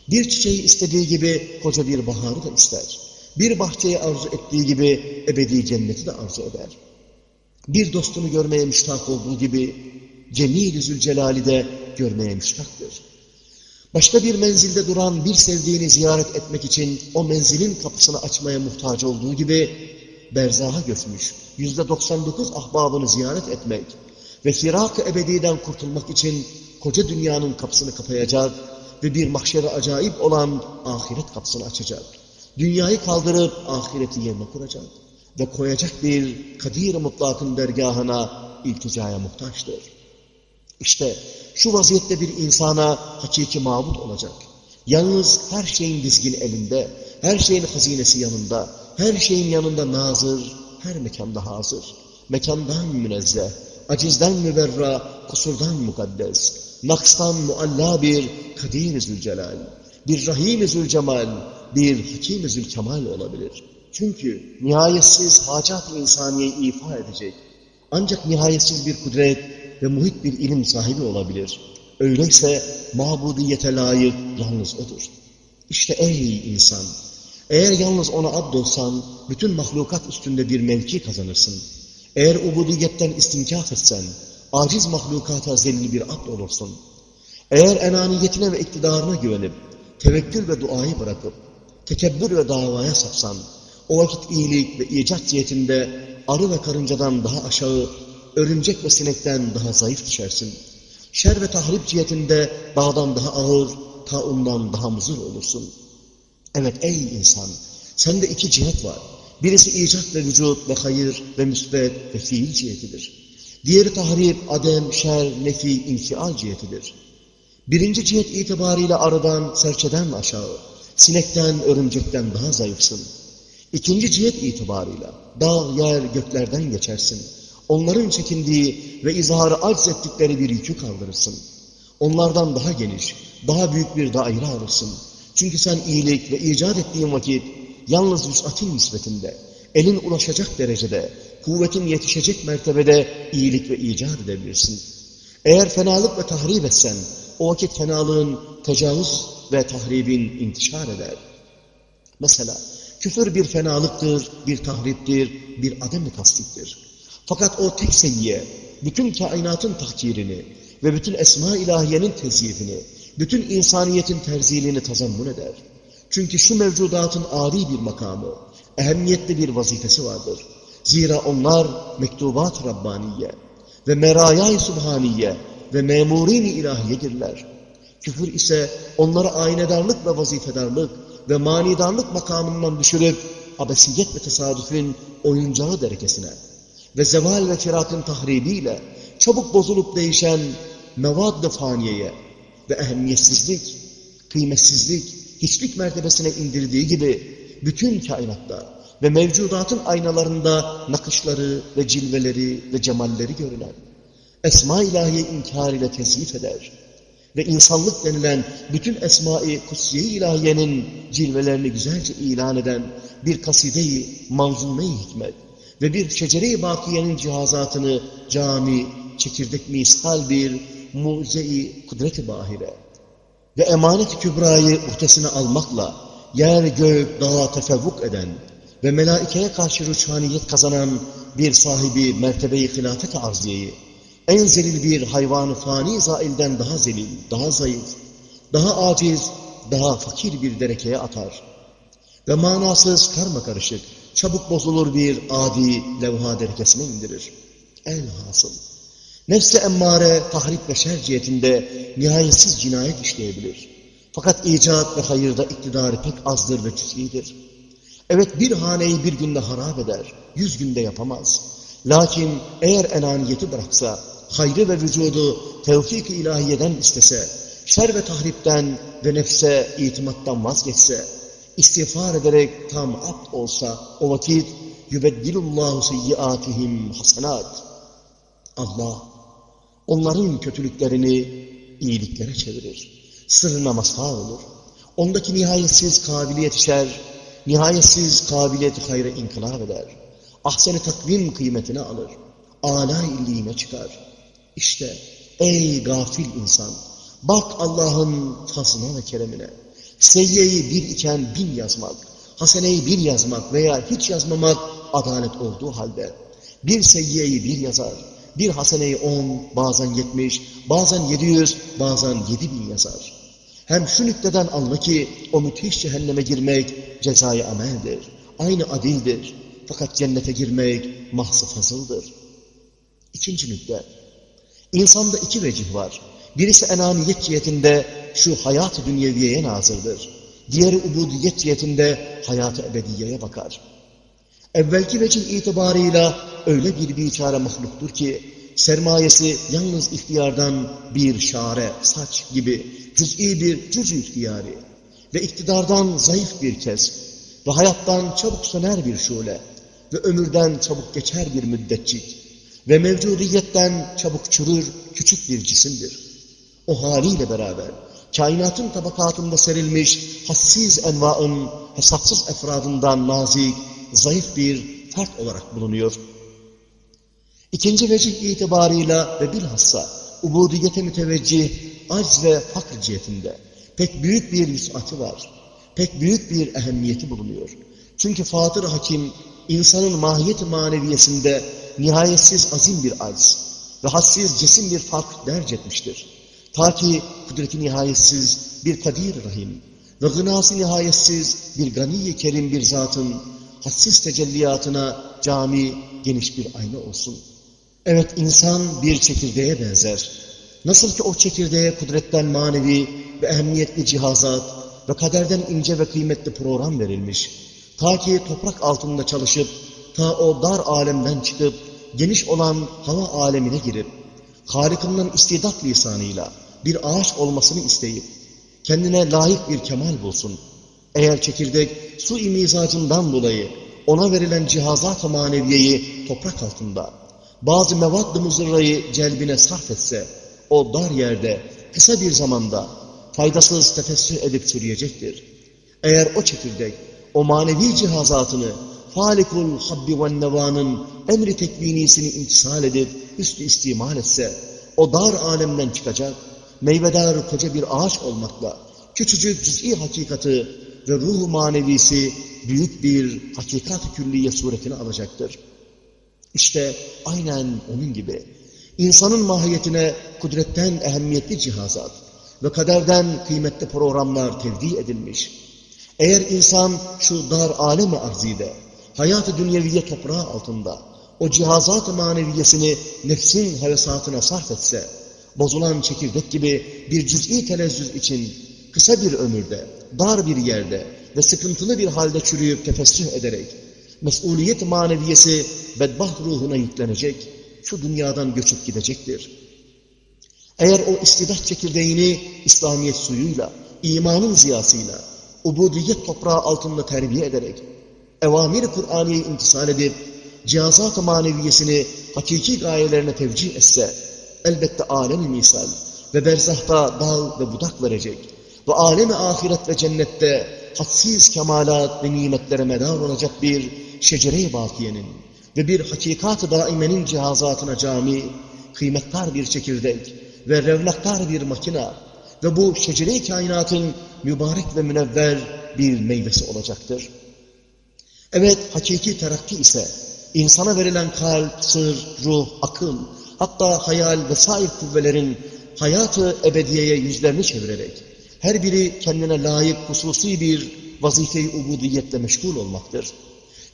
Bir çiçeği istediği gibi koca bir baharı da ister. Bir bahçeyi arzu ettiği gibi ebedi cenneti de arzu eder. Bir dostunu görmeye müştak olduğu gibi Cemil-i Zülcelal'i de görmeye müştaktır. Başka bir menzilde duran bir sevdiğini ziyaret etmek için o menzilin kapısını açmaya muhtaç olduğu gibi berzaha göçmüş, yüzde 99 ahbabını ziyaret etmek ve firak-ı ebediden kurtulmak için koca dünyanın kapısını kapayacak ve bir mahşere acayip olan ahiret kapısını açacak. Dünyayı kaldırıp ahireti yerine kuracak ve koyacak bir kadir mutlakın dergahına ilticaya muhtaçtır. İşte şu vaziyette bir insana hakiki mabut olacak. Yalnız her şeyin dizgin elinde, her şeyin hazinesi yanında, her şeyin yanında nazır, her mekanda hazır. Mekandan münezzeh, acizden müberra, kusurdan mukaddes, nakstan mualla bir kadir zülcelal, bir rahim zülcemal, bir hakim zülkemal olabilir. Çünkü nihayetsiz hacat-ı insaniyeyi ifa edecek. Ancak nihayetsiz bir kudret ve muhit bir ilim sahibi olabilir. Öyleyse mabudiyete layık yalnız O'dur. İşte ey insan! Eğer yalnız O'na abdolsan, bütün mahlukat üstünde bir mevki kazanırsın. Eğer ubudiyetten istinkaf etsen, aciz mahlukata zelli bir abd olursun. Eğer enaniyetine ve iktidarına güvenip, tevekkül ve duayı bırakıp, tekebbür ve davaya sapsan, o vakit iyilik ve icat cihetinde arı ve karıncadan daha aşağı, örümcek ve sinekten daha zayıf düşersin. Şer ve tahrip cihetinde dağdan daha ağır, taundan daha muzur olursun. Evet ey insan, sende iki cihet var. Birisi icat ve vücut ve hayır ve müsbet ve fiil cihetidir. Diğeri tahrip, adem, şer, nefi, infial cihetidir. Birinci cihet itibariyle aradan, serçeden aşağı, sinekten, örümcekten daha zayıfsın. İkinci cihet itibarıyla dağ, yer, göklerden geçersin. Onların çekindiği ve izharı acz ettikleri bir yükü kaldırırsın. Onlardan daha geniş, daha büyük bir daire alırsın. Çünkü sen iyilik ve icat ettiğin vakit yalnız vüs'atin nispetinde, elin ulaşacak derecede, kuvvetin yetişecek mertebede iyilik ve icat edebilirsin. Eğer fenalık ve tahrip etsen, o vakit fenalığın tecavüz ve tahribin intişar eder. Mesela küfür bir fenalıktır, bir tahriptir, bir adem-i tasdiktir. Fakat o tek seyyiye, bütün kainatın tahkirini ve bütün esma ilahiyenin tezyifini, bütün insaniyetin terziliğini tazammun eder. Çünkü şu mevcudatın âli bir makamı, ehemmiyetli bir vazifesi vardır. Zira onlar mektubat Rabbaniye ve merayay Subhaniye ve memurin ilahiyedirler. Küfür ise onları aynedarlık ve vazifedarlık ve manidarlık makamından düşürüp abesiyet ve tesadüfün oyuncağı derekesine ve zeval ve firakın tahribiyle çabuk bozulup değişen mevad-ı faniyeye ve ehemmiyetsizlik, kıymetsizlik, hiçlik mertebesine indirdiği gibi bütün kainatta ve mevcudatın aynalarında nakışları ve cilveleri ve cemalleri görülen esma ilahiye inkar ile tesif eder ve insanlık denilen bütün esma-i kutsiye ilahiyenin cilvelerini güzelce ilan eden bir kaside-i manzume-i hikmet ve bir şecere-i bakiyenin cihazatını cami, çekirdek misal bir mucize-i kudret-i bahire ve emanet-i kübrayı uhdesine almakla yer gök dağa tefevvuk eden ve melaikeye karşı ruçhaniyet kazanan bir sahibi mertebe-i hilafet-i arziyeyi en zelil bir hayvanı fani zailden daha zelil, daha zayıf, daha aciz, daha fakir bir derekeye atar. Ve manasız karma karışık, çabuk bozulur bir adi levha derekesine indirir. Elhasıl. Nefse emmare, tahrip ve şer cihetinde nihayetsiz cinayet işleyebilir. Fakat icat ve hayırda iktidarı pek azdır ve cüz'idir. Evet bir haneyi bir günde harap eder, yüz günde yapamaz. Lakin eğer enaniyeti bıraksa, hayrı ve vücudu tevfik-i ilahiyeden istese, şer ve tahripten ve nefse itimattan vazgeçse, istiğfar ederek tam abd olsa o vakit yübeddilullahu seyyiatihim hasenat. Allah onların kötülüklerini iyiliklere çevirir. Sırrına mazhar olur. Ondaki nihayetsiz kabiliyet şer, nihayetsiz kabiliyet hayra inkılap eder. Ahsen-i takvim kıymetini alır. Âlâ illiğine çıkar. İşte ey gafil insan, bak Allah'ın fazlına ve keremine. Seyyeyi bir iken bin yazmak, haseneyi bir yazmak veya hiç yazmamak adalet olduğu halde bir seyyeyi bir yazar, bir haseneyi on, bazen yetmiş, bazen yedi yüz, bazen yedi bin yazar. Hem şu nükteden anla ki o müthiş cehenneme girmek cezai ameldir, aynı adildir Fakat cennete girmek mahsı fazıldır. İkinci nükle. İnsanda iki vecih var. Birisi enaniyet cihetinde şu hayat-ı dünyeviyeye nazırdır. Diğeri ubudiyet cihetinde hayat-ı ebediyeye bakar. Evvelki vecih itibarıyla öyle bir biçare mahluktur ki, sermayesi yalnız ihtiyardan bir şare, saç gibi cüz'i bir cüz ihtiyari ve iktidardan zayıf bir kez ve hayattan çabuk söner bir şule ve ömürden çabuk geçer bir müddetçik ve mevcudiyetten çabuk çürür küçük bir cisimdir. O haliyle beraber kainatın tabakatında serilmiş hassiz envaın hesapsız efradından nazik, zayıf bir fert olarak bulunuyor. İkinci vecih itibarıyla ve bilhassa ubudiyete müteveccih acz ve fakr cihetinde pek büyük bir vüsatı var. Pek büyük bir ehemmiyeti bulunuyor. Çünkü Fatır Hakim insanın mahiyet maneviyesinde nihayetsiz azim bir acz ve hassiz cesim bir fark derc etmiştir. Ta ki kudreti nihayetsiz bir kadir rahim ve gınası nihayetsiz bir ganiye kerim bir zatın hassiz tecelliyatına cami geniş bir ayna olsun. Evet insan bir çekirdeğe benzer. Nasıl ki o çekirdeğe kudretten manevi ve ehemmiyetli cihazat ve kaderden ince ve kıymetli program verilmiş. Ta ki toprak altında çalışıp, ta o dar alemden çıkıp, geniş olan hava alemine girip, Halik'inden istidat lisanıyla bir ağaç olmasını isteyip, kendine layık bir kemal bulsun. Eğer çekirdek su imizacından dolayı ona verilen cihazat-ı maneviyeyi toprak altında, bazı mevad-ı muzırrayı celbine sarf etse, o dar yerde kısa bir zamanda faydasız tefessüh edip çürüyecektir. Eğer o çekirdek, o manevi cihazatını Halikul Habbi ve Neva'nın emri tekvinisini imtisal edip üstü istimal etse, o dar alemden çıkacak, meyvedar koca bir ağaç olmakla, küçücük cüz'i hakikati ve ruh manevisi büyük bir hakikat-ı külliye suretini alacaktır. İşte aynen onun gibi insanın mahiyetine kudretten ehemmiyetli cihazat ve kaderden kıymetli programlar tevdi edilmiş. Eğer insan şu dar alemi arzide, hayat-ı dünyeviye toprağı altında, o cihazat-ı maneviyesini nefsin hevesatına sarf etse, bozulan çekirdek gibi bir cüz'i telezzüz için kısa bir ömürde, dar bir yerde ve sıkıntılı bir halde çürüyüp tefessüh ederek, mesuliyet maneviyesi bedbaht ruhuna yüklenecek, şu dünyadan göçüp gidecektir. Eğer o istidat çekirdeğini İslamiyet suyuyla, imanın ziyasıyla, ubudiyet toprağı altında terbiye ederek, evamir-i Kur'an'yı imtisal edip, cihazat-ı maneviyesini hakiki gayelerine tevcih etse, elbette alem-i misal ve berzahta dal ve budak verecek ve alem-i ahiret ve cennette hadsiz kemalat ve nimetlere medar olacak bir şecere-i bakiyenin ve bir hakikat-ı daimenin cihazatına cami, kıymettar bir çekirdek ve revnaktar bir makina ve bu şecere-i kainatın mübarek ve münevver bir meyvesi olacaktır. Evet, hakiki terakki ise insana verilen kalp, sır, ruh, akıl, hatta hayal ve sair kuvvelerin hayatı ebediyeye yüzlerini çevirerek her biri kendine layık hususi bir vazife-i ubudiyetle meşgul olmaktır.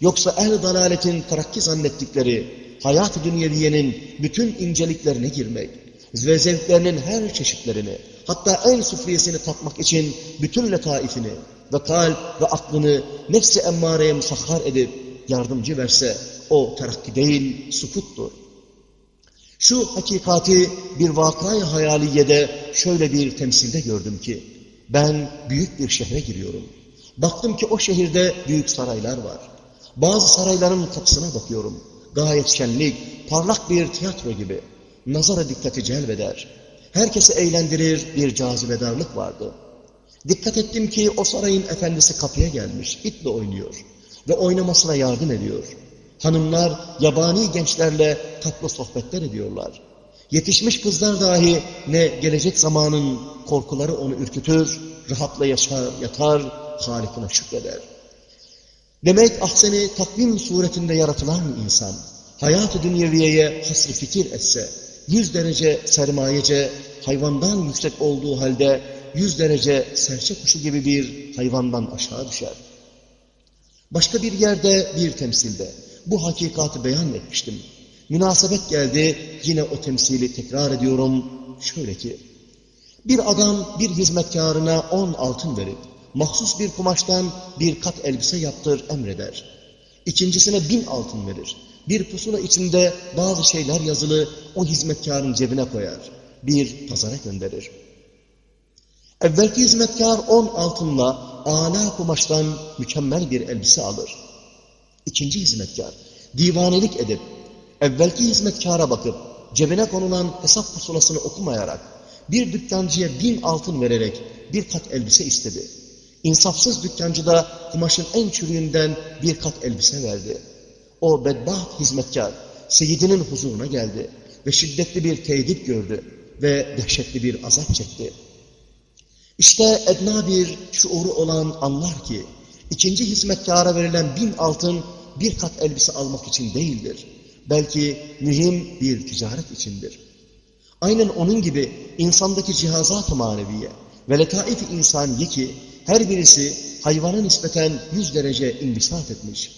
Yoksa ehl-i dalaletin terakki zannettikleri hayat-ı dünyeviyenin bütün inceliklerine girmek ve zevklerinin her çeşitlerini hatta en sufriyesini tatmak için bütün letaifini ve kalp ve aklını nefsi emmareye musahhar edip yardımcı verse o terakki değil sukuttur. Şu hakikati bir vakayı hayaliyede şöyle bir temsilde gördüm ki ben büyük bir şehre giriyorum. Baktım ki o şehirde büyük saraylar var. Bazı sarayların kapısına bakıyorum. Gayet şenlik, parlak bir tiyatro gibi. Nazara dikkati celbeder. Herkesi eğlendirir bir cazibedarlık vardı. Dikkat ettim ki o sarayın efendisi kapıya gelmiş, itle oynuyor ve oynamasına yardım ediyor. Hanımlar yabani gençlerle tatlı sohbetler ediyorlar. Yetişmiş kızlar dahi ne gelecek zamanın korkuları onu ürkütür, rahatla yaşar, yatar, Halikine şükreder. Demek ahseni takvim suretinde yaratılan insan, hayat-ı dünyeviyeye hasri fikir etse, yüz derece sermayece, hayvandan yüksek olduğu halde yüz derece serçe kuşu gibi bir hayvandan aşağı düşer. Başka bir yerde bir temsilde bu hakikati beyan etmiştim. Münasebet geldi yine o temsili tekrar ediyorum. Şöyle ki bir adam bir hizmetkarına on altın verip mahsus bir kumaştan bir kat elbise yaptır emreder. İkincisine bin altın verir. Bir pusula içinde bazı şeyler yazılı o hizmetkarın cebine koyar. Bir pazara gönderir. Evvelki hizmetkar on altınla ala kumaştan mükemmel bir elbise alır. İkinci hizmetkar divanelik edip evvelki hizmetkara bakıp cebine konulan hesap pusulasını okumayarak bir dükkancıya bin altın vererek bir kat elbise istedi. İnsafsız dükkancı da kumaşın en çürüğünden bir kat elbise verdi. O bedbaht hizmetkar seyidinin huzuruna geldi ve şiddetli bir tehdit gördü ve dehşetli bir azap çekti. İşte edna bir şuuru olan anlar ki ikinci hizmetkara verilen bin altın bir kat elbise almak için değildir. Belki mühim bir ticaret içindir. Aynen onun gibi insandaki cihazat-ı maneviye ve letaif-i insaniye ki her birisi hayvana nispeten yüz derece imbisat etmiş.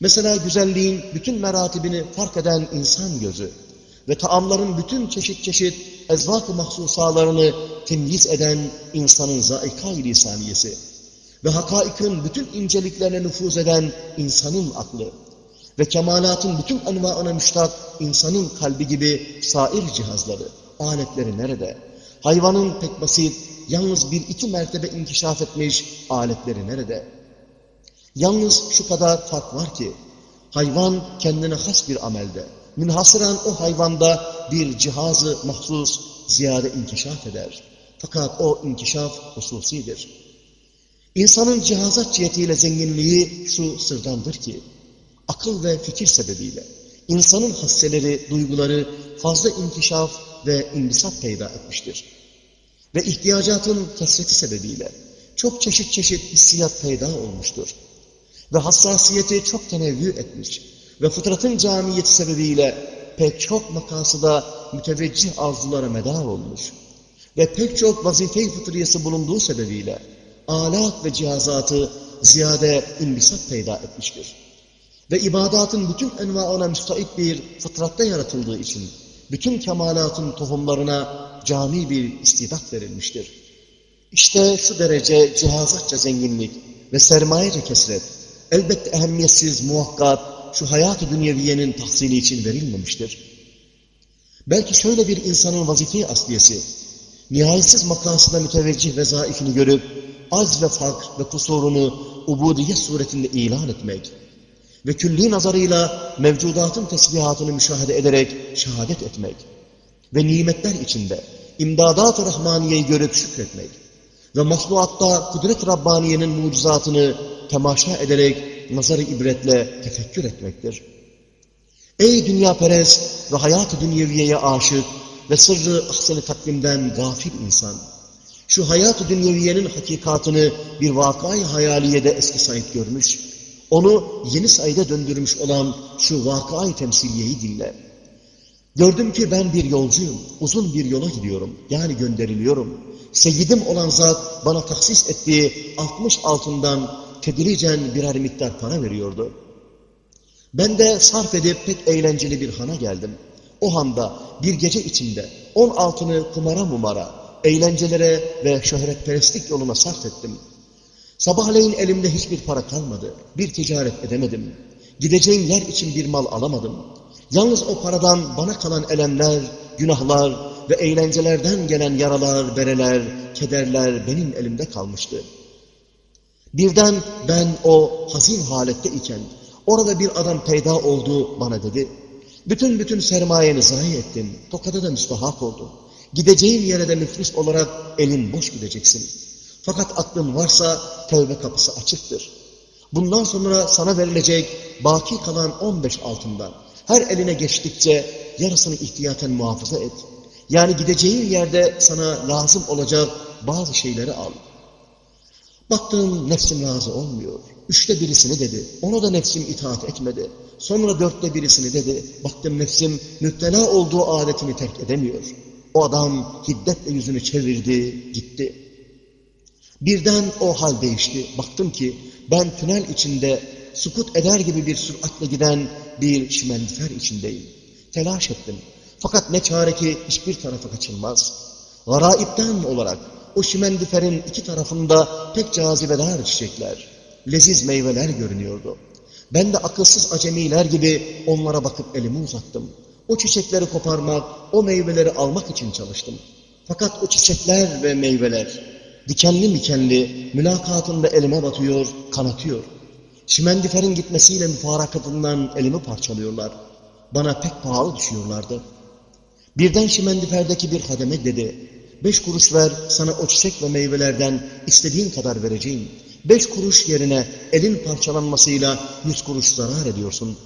Mesela güzelliğin bütün meratibini fark eden insan gözü ve taamların bütün çeşit çeşit ezvak-ı mahsusalarını temyiz eden insanın zaika-i lisaniyesi ve hakaikin bütün inceliklerine nüfuz eden insanın aklı ve kemalatın bütün envaına müştak insanın kalbi gibi sair cihazları, aletleri nerede? Hayvanın pek basit, yalnız bir iki mertebe inkişaf etmiş aletleri nerede? Yalnız şu kadar fark var ki, hayvan kendine has bir amelde, münhasıran o hayvanda bir cihazı mahsus ziyade inkişaf eder. Fakat o inkişaf hususidir. İnsanın cihazat cihetiyle zenginliği şu sırdandır ki, akıl ve fikir sebebiyle insanın hasseleri, duyguları fazla inkişaf ve imbisat peyda etmiştir. Ve ihtiyacatın kesreti sebebiyle çok çeşit çeşit hissiyat peyda olmuştur. Ve hassasiyeti çok tenevvü etmiş ve fıtratın camiyeti sebebiyle pek çok makasıda müteveccih arzulara medar olmuş ve pek çok vazife-i fıtriyesi bulunduğu sebebiyle alat ve cihazatı ziyade imbisat peyda etmiştir. Ve ibadatın bütün envaına müstahit bir fıtratta yaratıldığı için bütün kemalatın tohumlarına cami bir istidat verilmiştir. İşte şu derece cihazatça zenginlik ve sermayece kesret elbette ehemmiyetsiz muhakkat şu hayat-ı dünyeviyenin tahsili için verilmemiştir. Belki şöyle bir insanın vazife asliyesi, nihayetsiz makasına müteveccih vezaifini görüp, az ve fark ve kusurunu ubudiyet suretinde ilan etmek ve külli nazarıyla mevcudatın tesbihatını müşahede ederek şehadet etmek ve nimetler içinde imdadat-ı rahmaniyeyi görüp şükretmek ve mahluatta kudret Rabbaniye'nin mucizatını temaşa ederek nazarı ibretle tefekkür etmektir. Ey dünya perest ve hayat-ı dünyeviyeye aşık ve sırrı ahsen-i takvimden gafil insan! Şu hayat-ı dünyeviyenin hakikatını bir vakayı hayaliyede eski sahip görmüş, onu yeni sayıda döndürmüş olan şu vakayı temsiliyeyi dinle. Gördüm ki ben bir yolcuyum, uzun bir yola gidiyorum, yani gönderiliyorum. Seyyidim olan zat bana taksis ettiği 60 altından tedricen birer miktar para veriyordu. Ben de sarf edip pek eğlenceli bir hana geldim. O handa bir gece içinde on altını kumara mumara, eğlencelere ve şöhretperestlik yoluna sarf ettim. Sabahleyin elimde hiçbir para kalmadı. Bir ticaret edemedim. Gideceğim yer için bir mal alamadım. Yalnız o paradan bana kalan elemler, günahlar ve eğlencelerden gelen yaralar, bereler, kederler benim elimde kalmıştı. Birden ben o hazin halette iken orada bir adam peyda oldu bana dedi. Bütün bütün sermayeni zayi ettin. Tokada da müstahak oldun. Gideceğin yere de müflis olarak elin boş gideceksin. Fakat aklın varsa tövbe kapısı açıktır. Bundan sonra sana verilecek baki kalan 15 altından her eline geçtikçe yarısını ihtiyaten muhafaza et. Yani gideceğin yerde sana lazım olacak bazı şeyleri al. Baktım nefsim razı olmuyor. Üçte birisini dedi. Ona da nefsim itaat etmedi. Sonra dörtte birisini dedi. Baktım nefsim müptela olduğu adetini terk edemiyor. O adam hiddetle yüzünü çevirdi, gitti. Birden o hal değişti. Baktım ki ben tünel içinde sukut eder gibi bir süratle giden bir şimendifer içindeyim. Telaş ettim. Fakat ne çare ki hiçbir tarafa kaçılmaz. Garaipten olarak o şimendiferin iki tarafında pek cazibedar çiçekler, leziz meyveler görünüyordu. Ben de akılsız acemiler gibi onlara bakıp elimi uzattım. O çiçekleri koparmak, o meyveleri almak için çalıştım. Fakat o çiçekler ve meyveler dikenli mikenli mülakatında elime batıyor, kanatıyor. Şimendiferin gitmesiyle müfarakatından elimi parçalıyorlar. Bana pek pahalı düşüyorlardı. Birden şimendiferdeki bir hademe dedi, beş kuruş ver sana o çiçek ve meyvelerden istediğin kadar vereceğim. Beş kuruş yerine elin parçalanmasıyla yüz kuruş zarar ediyorsun.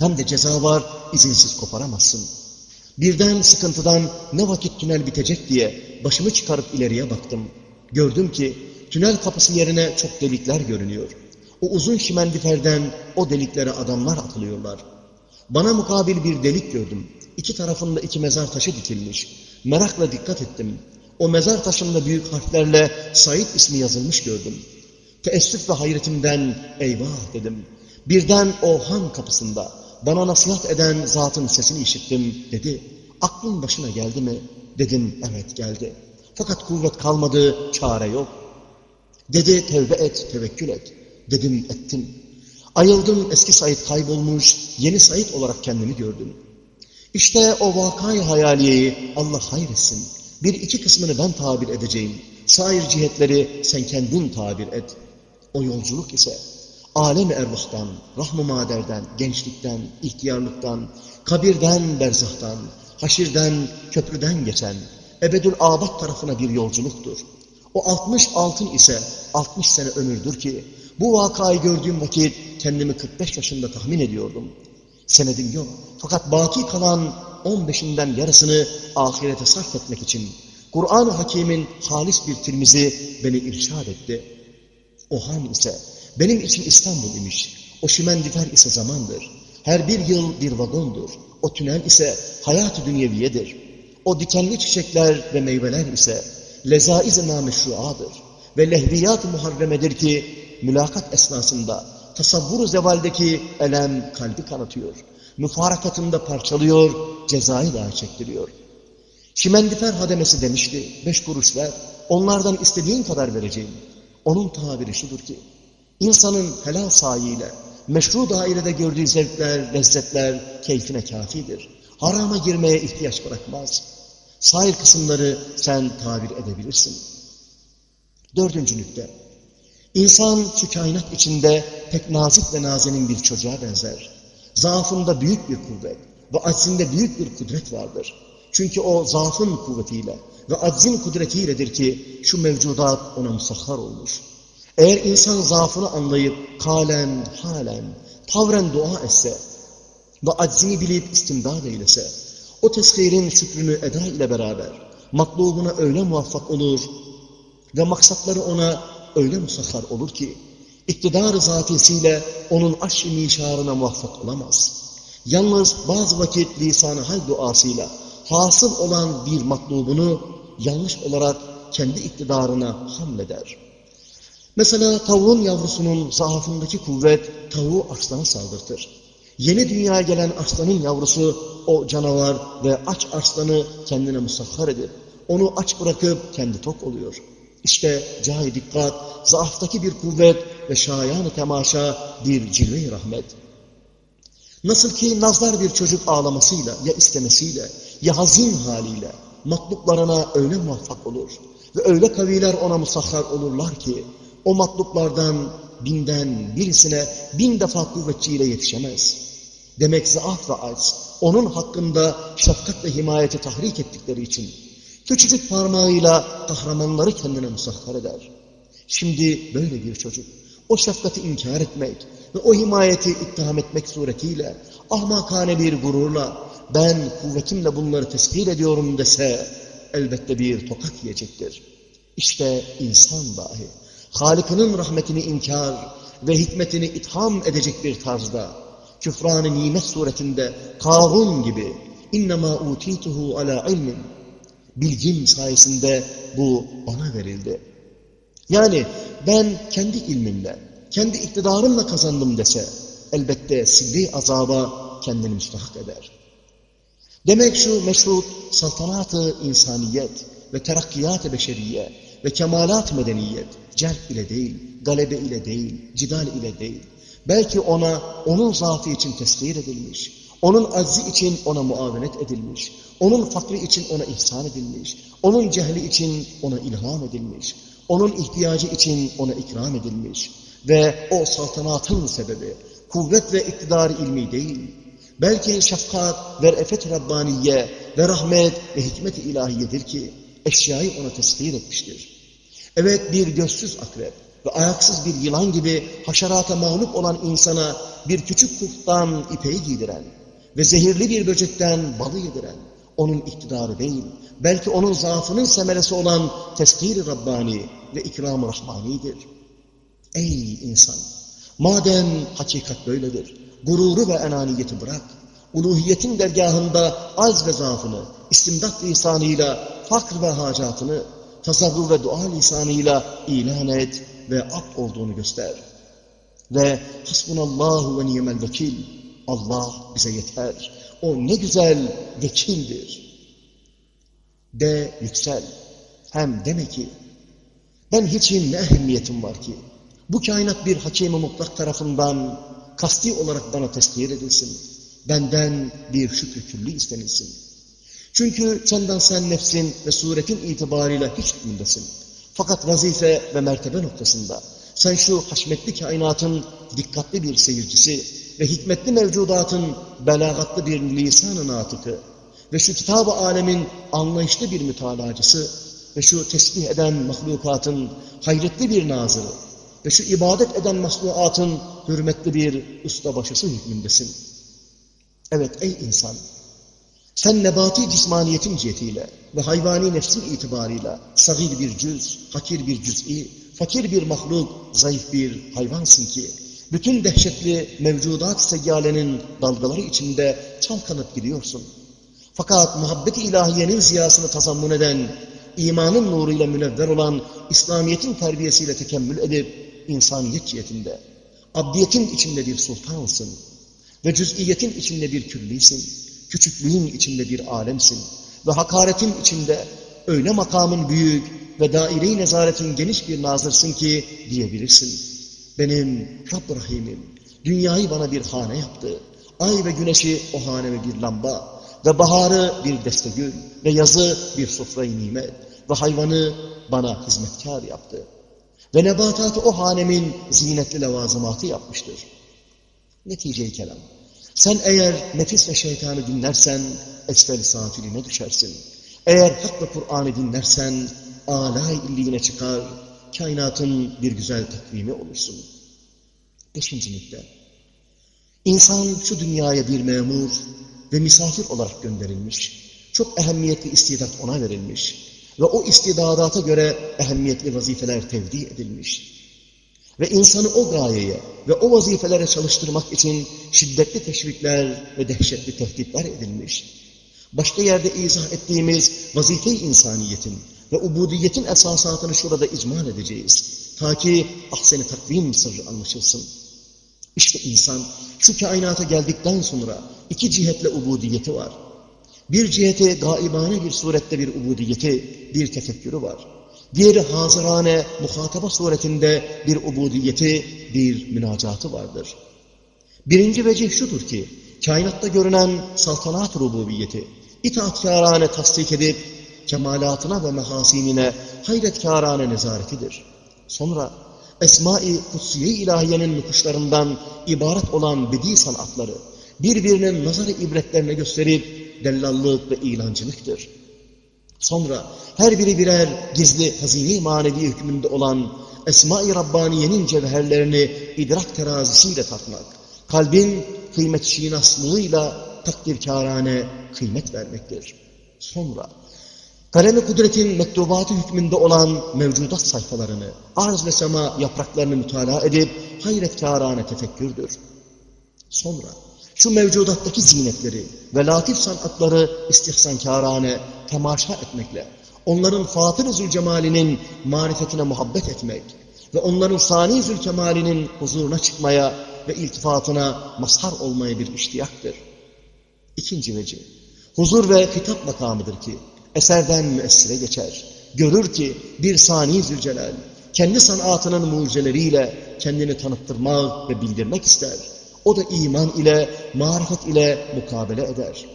Hem de ceza var, izinsiz koparamazsın. Birden sıkıntıdan ne vakit tünel bitecek diye başımı çıkarıp ileriye baktım. Gördüm ki tünel kapısı yerine çok delikler görünüyor. O uzun şimendiferden o deliklere adamlar atılıyorlar. Bana mukabil bir delik gördüm. İki tarafında iki mezar taşı dikilmiş. Merakla dikkat ettim. O mezar taşında büyük harflerle Said ismi yazılmış gördüm. Teessüf ve hayretimden eyvah dedim. Birden o han kapısında bana nasihat eden zatın sesini işittim dedi. Aklın başına geldi mi? Dedim evet geldi. Fakat kuvvet kalmadı, çare yok. Dedi tevbe et, tevekkül et. Dedim ettim. Ayıldım eski Said kaybolmuş, yeni Said olarak kendimi gördüm. İşte o vakayı hayaliyeyi Allah hayretsin. Bir iki kısmını ben tabir edeceğim. Sair cihetleri sen kendin tabir et. O yolculuk ise alem-i ervahtan, rahm-ı maderden, gençlikten, ihtiyarlıktan, kabirden, berzahtan, haşirden, köprüden geçen, ebedül abad tarafına bir yolculuktur. O 60 altın ise 60 sene ömürdür ki, bu vakayı gördüğüm vakit kendimi 45 yaşında tahmin ediyordum. Senedim yok. Fakat baki kalan 15'inden yarısını ahirete sarf etmek için Kur'an-ı Hakim'in halis bir tirmizi beni irşad etti. O han ise benim için İstanbul imiş. O şimendifer ise zamandır. Her bir yıl bir vagondur. O tünel ise hayat-ı dünyeviyedir. O dikenli çiçekler ve meyveler ise lezaiz-i nameşruadır. Ve lehviyat-ı muharremedir ki mülakat esnasında tasavvur zevaldeki elem kalbi kanatıyor. Müfarakatında parçalıyor, cezayı daha çektiriyor. Şimendifer hademesi demişti, beş kuruş ver, onlardan istediğin kadar vereceğim. Onun tabiri şudur ki, insanın helal sahiyle, meşru dairede gördüğü zevkler, lezzetler keyfine kafidir. Harama girmeye ihtiyaç bırakmaz. Sair kısımları sen tabir edebilirsin. Dördüncü nükte. İnsan şu kainat içinde pek nazik ve nazenin bir çocuğa benzer. Zaafında büyük bir kuvvet ve aczinde büyük bir kudret vardır. Çünkü o zaafın kuvvetiyle ve aczin kudretiyledir ki şu mevcudat ona musahhar olmuş. Eğer insan zaafını anlayıp kalen, halen, tavren dua etse ve aczini bilip istimdad eylese, o teskirin şükrünü eda ile beraber matlubuna öyle muvaffak olur ve maksatları ona öyle musahhar olur ki, iktidar-ı zatisiyle onun aşk-ı mişarına muvaffak olamaz. Yalnız bazı vakit lisan-ı hal duasıyla hasıl olan bir matlubunu yanlış olarak kendi iktidarına hamleder. Mesela tavuğun yavrusunun zaafındaki kuvvet tavuğu aslana saldırtır. Yeni dünyaya gelen aslanın yavrusu o canavar ve aç aslanı kendine musahhar edip onu aç bırakıp kendi tok oluyor. İşte cahil dikkat, zaaftaki bir kuvvet ve şayan temaşa bir cilve-i rahmet. Nasıl ki nazlar bir çocuk ağlamasıyla ya istemesiyle ya hazin haliyle matluplarına öyle muvaffak olur ve öyle kaviler ona musahhar olurlar ki o matluplardan binden birisine bin defa kuvvetçiyle yetişemez. Demek zaaf ve aç onun hakkında şefkat ve himayeti tahrik ettikleri için küçücük parmağıyla kahramanları kendine musahhar eder. Şimdi böyle bir çocuk o şefkati inkar etmek ve o himayeti ittiham etmek suretiyle ahmakane bir gururla ben kuvvetimle bunları tespit ediyorum dese elbette bir tokat yiyecektir. İşte insan dahi Halık'ının rahmetini inkar ve hikmetini itham edecek bir tarzda küfran-ı nimet suretinde Karun gibi innema utituhu ala ilmin bilgim sayesinde bu bana verildi. Yani ben kendi ilmimle kendi iktidarımla kazandım dese, elbette silli azaba kendini müstahak eder. Demek şu meşrut saltanatı insaniyet ve terakkiyat-ı beşeriye ve kemalat medeniyet celp ile değil, galebe ile değil, cidal ile değil. Belki ona onun zatı için tesvir edilmiş, onun aczi için ona muavenet edilmiş, onun fakri için ona ihsan edilmiş, onun cehli için ona ilham edilmiş, onun ihtiyacı için ona ikram edilmiş ve o saltanatın sebebi kuvvet ve iktidar ilmi değil, belki şefkat ve efet Rabbaniye ve rahmet ve hikmet-i ilahiyedir ki eşyayı ona tesvir etmiştir. Evet bir gözsüz akrep ve ayaksız bir yılan gibi haşerata mağlup olan insana bir küçük kurttan ipeyi giydiren ve zehirli bir böcekten balı yediren onun iktidarı değil, belki onun zaafının semeresi olan teskir-i Rabbani ve ikram-ı Rahmani'dir. Ey insan! Madem hakikat böyledir, gururu ve enaniyeti bırak, uluhiyetin dergahında az ve zaafını, istimdat lisanıyla fakr ve hacatını, tasavvur ve dua lisanıyla ilan et ve ab olduğunu göster. Ve hasbunallahu ve niyemel vekil, Allah bize yeter. O ne güzel vekildir. De yüksel. Hem deme ki, ben hiçin ne ehemmiyetim var ki, bu kainat bir hakimi mutlak tarafından kasti olarak bana tesbih edilsin. Benden bir şükrü külli istenilsin. Çünkü senden sen nefsin ve suretin itibarıyla hiç hükmündesin. Fakat vazife ve mertebe noktasında sen şu haşmetli kainatın dikkatli bir seyircisi ve hikmetli mevcudatın belagatlı bir lisan-ı natıkı ve şu kitab-ı alemin anlayışlı bir mütalacısı ve şu tesbih eden mahlukatın hayretli bir nazırı ve şu ibadet eden mahlukatın hürmetli bir ustabaşısı hükmündesin. Evet ey insan, sen nebati cismaniyetin cihetiyle ve hayvani nefsin itibarıyla sagir bir cüz, hakir bir cüz'i, fakir bir mahluk, zayıf bir hayvansın ki, bütün dehşetli mevcudat seyyalenin dalgaları içinde çalkanıp gidiyorsun. Fakat muhabbet-i ilahiyenin ziyasını tazammun eden, imanın nuruyla münevver olan İslamiyet'in terbiyesiyle tekemmül edip, insaniyet cihetinde, abdiyetin içinde bir sultansın ve cüz'iyetin içinde bir küllisin, küçüklüğün içinde bir alemsin ve hakaretin içinde öyle makamın büyük ve daire-i nezaretin geniş bir nazırsın ki diyebilirsin. Benim Rabb Rahim'im dünyayı bana bir hane yaptı. Ay ve güneşi o haneme bir lamba ve baharı bir destegül ve yazı bir sofrayı nimet ve hayvanı bana hizmetkar yaptı. Ve nebatatı o hanemin zinetli levazımatı yapmıştır. Netice-i kelam. Sen eğer nefis ve şeytanı dinlersen esfel safiline düşersin. Eğer hak ve Kur'an'ı dinlersen alay illiğine çıkar, kainatın bir güzel takvimi olursun. Beşinci nükle. İnsan şu dünyaya bir memur ve misafir olarak gönderilmiş. Çok ehemmiyetli istidat ona verilmiş. Ve o istidadata göre ehemmiyetli vazifeler tevdi edilmiş. Ve insanı o gayeye ve o vazifelere çalıştırmak için şiddetli teşvikler ve dehşetli tehditler edilmiş. Başka yerde izah ettiğimiz vazife-i insaniyetin ve ubudiyetin esasatını şurada icmal edeceğiz. Ta ki ahsen-i takvim sırrı anlaşılsın. İşte insan şu kainata geldikten sonra iki cihetle ubudiyeti var. Bir ciheti gaibane bir surette bir ubudiyeti, bir tefekkürü var. Diğeri hazırane, muhataba suretinde bir ubudiyeti, bir münacatı vardır. Birinci vecih şudur ki, kainatta görünen saltanat rububiyeti, itaatkârâne tasdik edip, kemalatına ve mehasinine hayretkârâne nezaretidir. Sonra Esma-i Kutsiye-i ilahiyenin nukuşlarından ibaret olan bedi sanatları, birbirinin nazar-ı ibretlerine gösterip dellallık ve ilancılıktır. Sonra her biri birer gizli hazine manevi hükmünde olan Esma-i Rabbaniye'nin cevherlerini idrak terazisiyle tartmak, kalbin kıymet şinaslığıyla takdirkârane kıymet vermektir. Sonra kalemi kudretin mektubatı hükmünde olan mevcudat sayfalarını, arz ve sema yapraklarını mütalaa edip hayretkârane tefekkürdür. Sonra şu mevcudattaki zinetleri ve latif sanatları istihsankârane temaşa etmekle, onların Fatır-ı Zülcemal'inin marifetine muhabbet etmek ve onların sani zülkemalinin huzuruna çıkmaya ve iltifatına mazhar olmaya bir iştiyaktır. İkinci veci, huzur ve hitap makamıdır ki, eserden müessire geçer. Görür ki bir sani zülcelal, kendi sanatının mucizeleriyle kendini tanıttırmak ve bildirmek ister. O da iman ile, marifet ile mukabele eder.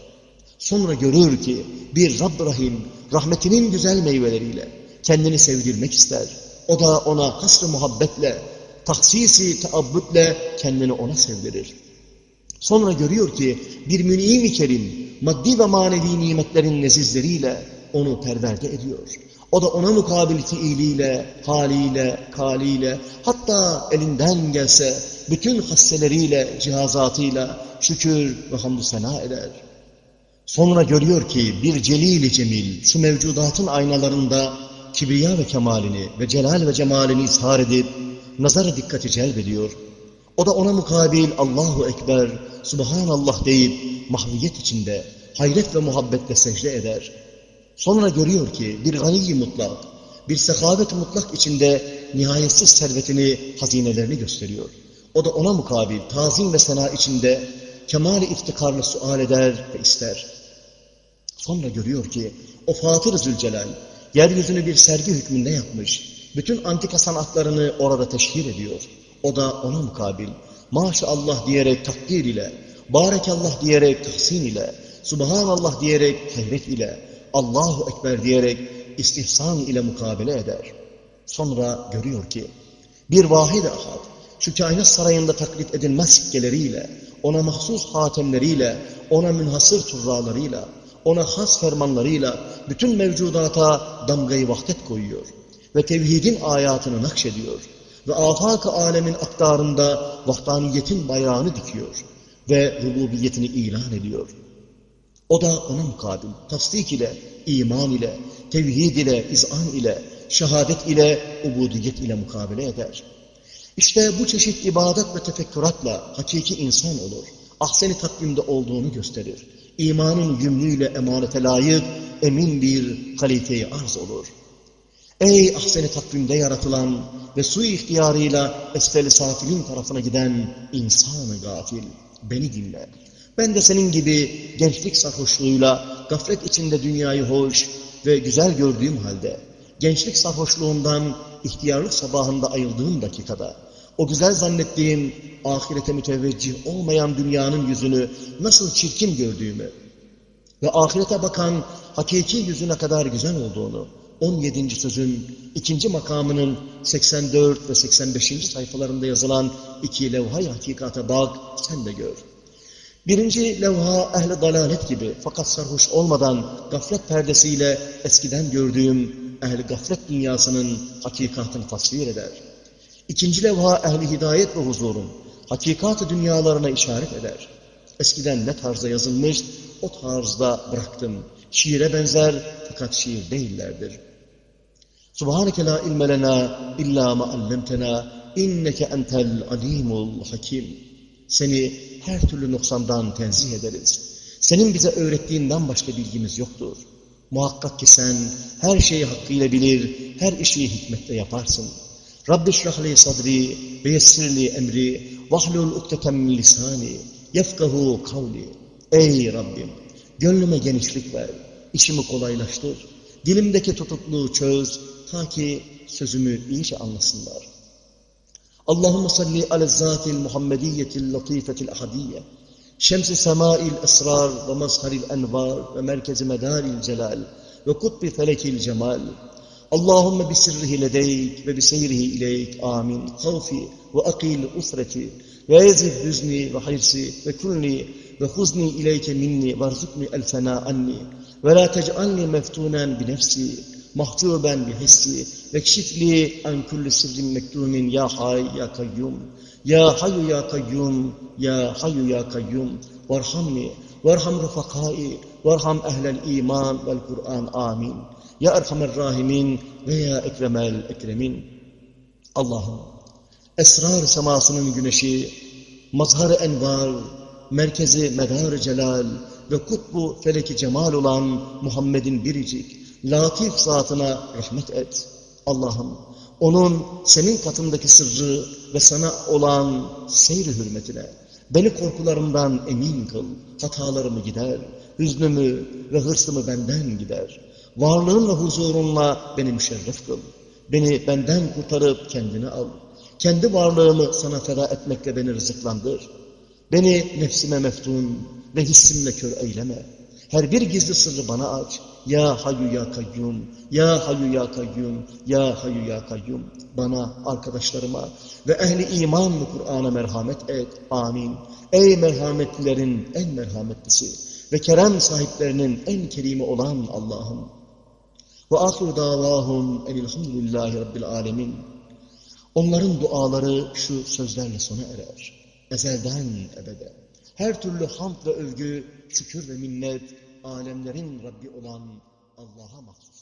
Sonra görür ki bir Rabb Rahim rahmetinin güzel meyveleriyle kendini sevdirmek ister. O da ona hasr muhabbetle, taksisi teabbütle kendini ona sevdirir. Sonra görüyor ki bir mün'im-i kerim maddi ve manevi nimetlerin nezizleriyle onu perverde ediyor. O da ona mukabil fiiliyle, haliyle, kaliyle, hatta elinden gelse bütün hasseleriyle, cihazatıyla şükür ve hamdü sena eder. Sonra görüyor ki bir celil cemil şu mevcudatın aynalarında kibriya ve kemalini ve celal ve cemalini ishar edip nazara dikkati celbediyor. O da ona mukabil Allahu Ekber, Subhanallah deyip mahviyet içinde hayret ve muhabbetle secde eder. Sonra görüyor ki bir ganiyi mutlak, bir sehavet mutlak içinde nihayetsiz servetini, hazinelerini gösteriyor. O da ona mukabil tazim ve sena içinde kemal-i iftikarla sual eder ve ister. Sonra görüyor ki o Fatır Zülcelal yeryüzünü bir sergi hükmünde yapmış. Bütün antika sanatlarını orada teşhir ediyor. O da ona mukabil maşallah diyerek takdir ile, barekallah diyerek tahsin ile, subhanallah diyerek hayret ile, Allahu Ekber diyerek istihsan ile mukabele eder. Sonra görüyor ki bir vahid ahad şu kainat sarayında taklit edilmez sikkeleriyle, ona mahsus hatemleriyle, ona münhasır turralarıyla, ona has fermanlarıyla bütün mevcudata damgayı vahdet koyuyor ve tevhidin ayatını nakşediyor ve afak-ı alemin aktarında vahdaniyetin bayrağını dikiyor ve rububiyetini ilan ediyor. O da ona mukabil, tasdik ile, iman ile, tevhid ile, izan ile, şehadet ile, ubudiyet ile mukabele eder. İşte bu çeşit ibadet ve tefekküratla hakiki insan olur. Ahseni takvimde olduğunu gösterir. İmanın yümlüyle emanete layık, emin bir halifeyi arz olur. Ey ahseni takvimde yaratılan ve su ihtiyarıyla esfel-i safilin tarafına giden insanı gafil, beni dinle. Ben de senin gibi gençlik sarhoşluğuyla gaflet içinde dünyayı hoş ve güzel gördüğüm halde, gençlik sarhoşluğundan ihtiyarlık sabahında ayıldığım dakikada, o güzel zannettiğim ahirete müteveccih olmayan dünyanın yüzünü nasıl çirkin gördüğümü ve ahirete bakan hakiki yüzüne kadar güzel olduğunu, 17. sözün ikinci makamının 84 ve 85. sayfalarında yazılan iki levha-i hakikate bak, sen de gör. Birinci levha ehli dalalet gibi fakat sarhoş olmadan gaflet perdesiyle eskiden gördüğüm ehli gaflet dünyasının hakikatını tasvir eder. İkinci levha ehli hidayet ve huzurun hakikat dünyalarına işaret eder. Eskiden ne tarzda yazılmış, o tarzda bıraktım. Şiire benzer fakat şiir değillerdir. Subhaneke la ilme lena illa ma allemtena inneke entel alimul hakim. Seni her türlü noksandan tenzih ederiz. Senin bize öğrettiğinden başka bilgimiz yoktur. Muhakkak ki sen her şeyi hakkıyla bilir, her işi hikmetle yaparsın. Rabbi şrahli sadri ve yessirli emri vahlul ukdeten min lisani yefkahu kavli. Ey Rabbim! Gönlüme genişlik ver, işimi kolaylaştır. Dilimdeki tutukluğu çöz, ta ki sözümü iyice anlasınlar. Allahümme salli ala zatil Muhammediyetil latifetil ahadiyye. Şems-i semâil esrar ve mazharil envar ve merkezi medaril celal ve kutbi felekil cemal. Allahümme bisirrihi ledeyk ve biseyrihi ileyk. Amin. Kavfi ve akil usreti ve ezif hüzni ve haysi ve kulni ve huzni ileyke minni varzukni el fena anni ve la tec'alni meftunen bi nefsi mahcuben bi hissi vekşifli an kulli sirrin mektumin. Ya hay ya kayyum ya hayyu ya kayyum ya hayyu ya kayyum. Varhamni varham refakai varham ehlel iman vel Kur'an. Amin ya erhamer rahimin ve ya ekremel ekremin Allah'ım esrar semasının güneşi mazhar envar merkezi medar celal ve kutbu feleki cemal olan Muhammed'in biricik latif zatına rahmet et. Allah'ım Onun senin katındaki sırrı ve sana olan seyri hürmetine beni korkularımdan emin kıl. Hatalarımı gider, hüznümü ve hırsımı benden gider. Varlığın ve huzurunla beni müşerref kıl. Beni benden kurtarıp kendine al. Kendi varlığımı sana feda etmekle beni rızıklandır. Beni nefsime meftun ve hissimle kör eyleme. Her bir gizli sırrı bana aç. Ya Hayyu Ya Kayyum, Ya Hayyu Ya Kayyum, Ya Hayyu Ya Kayyum. Bana, arkadaşlarıma ve ehli iman ve Kur'an'a merhamet et. Amin. Ey merhametlilerin en merhametlisi ve kerem sahiplerinin en kerimi olan Allah'ım. Ve ahir davahum enilhamdülillahi rabbil alemin. Onların duaları şu sözlerle sona erer. Ezelden ebede. Her türlü hamd ve övgü, şükür ve minnet, alemlerin Rabbi olan Allah'a mahsus.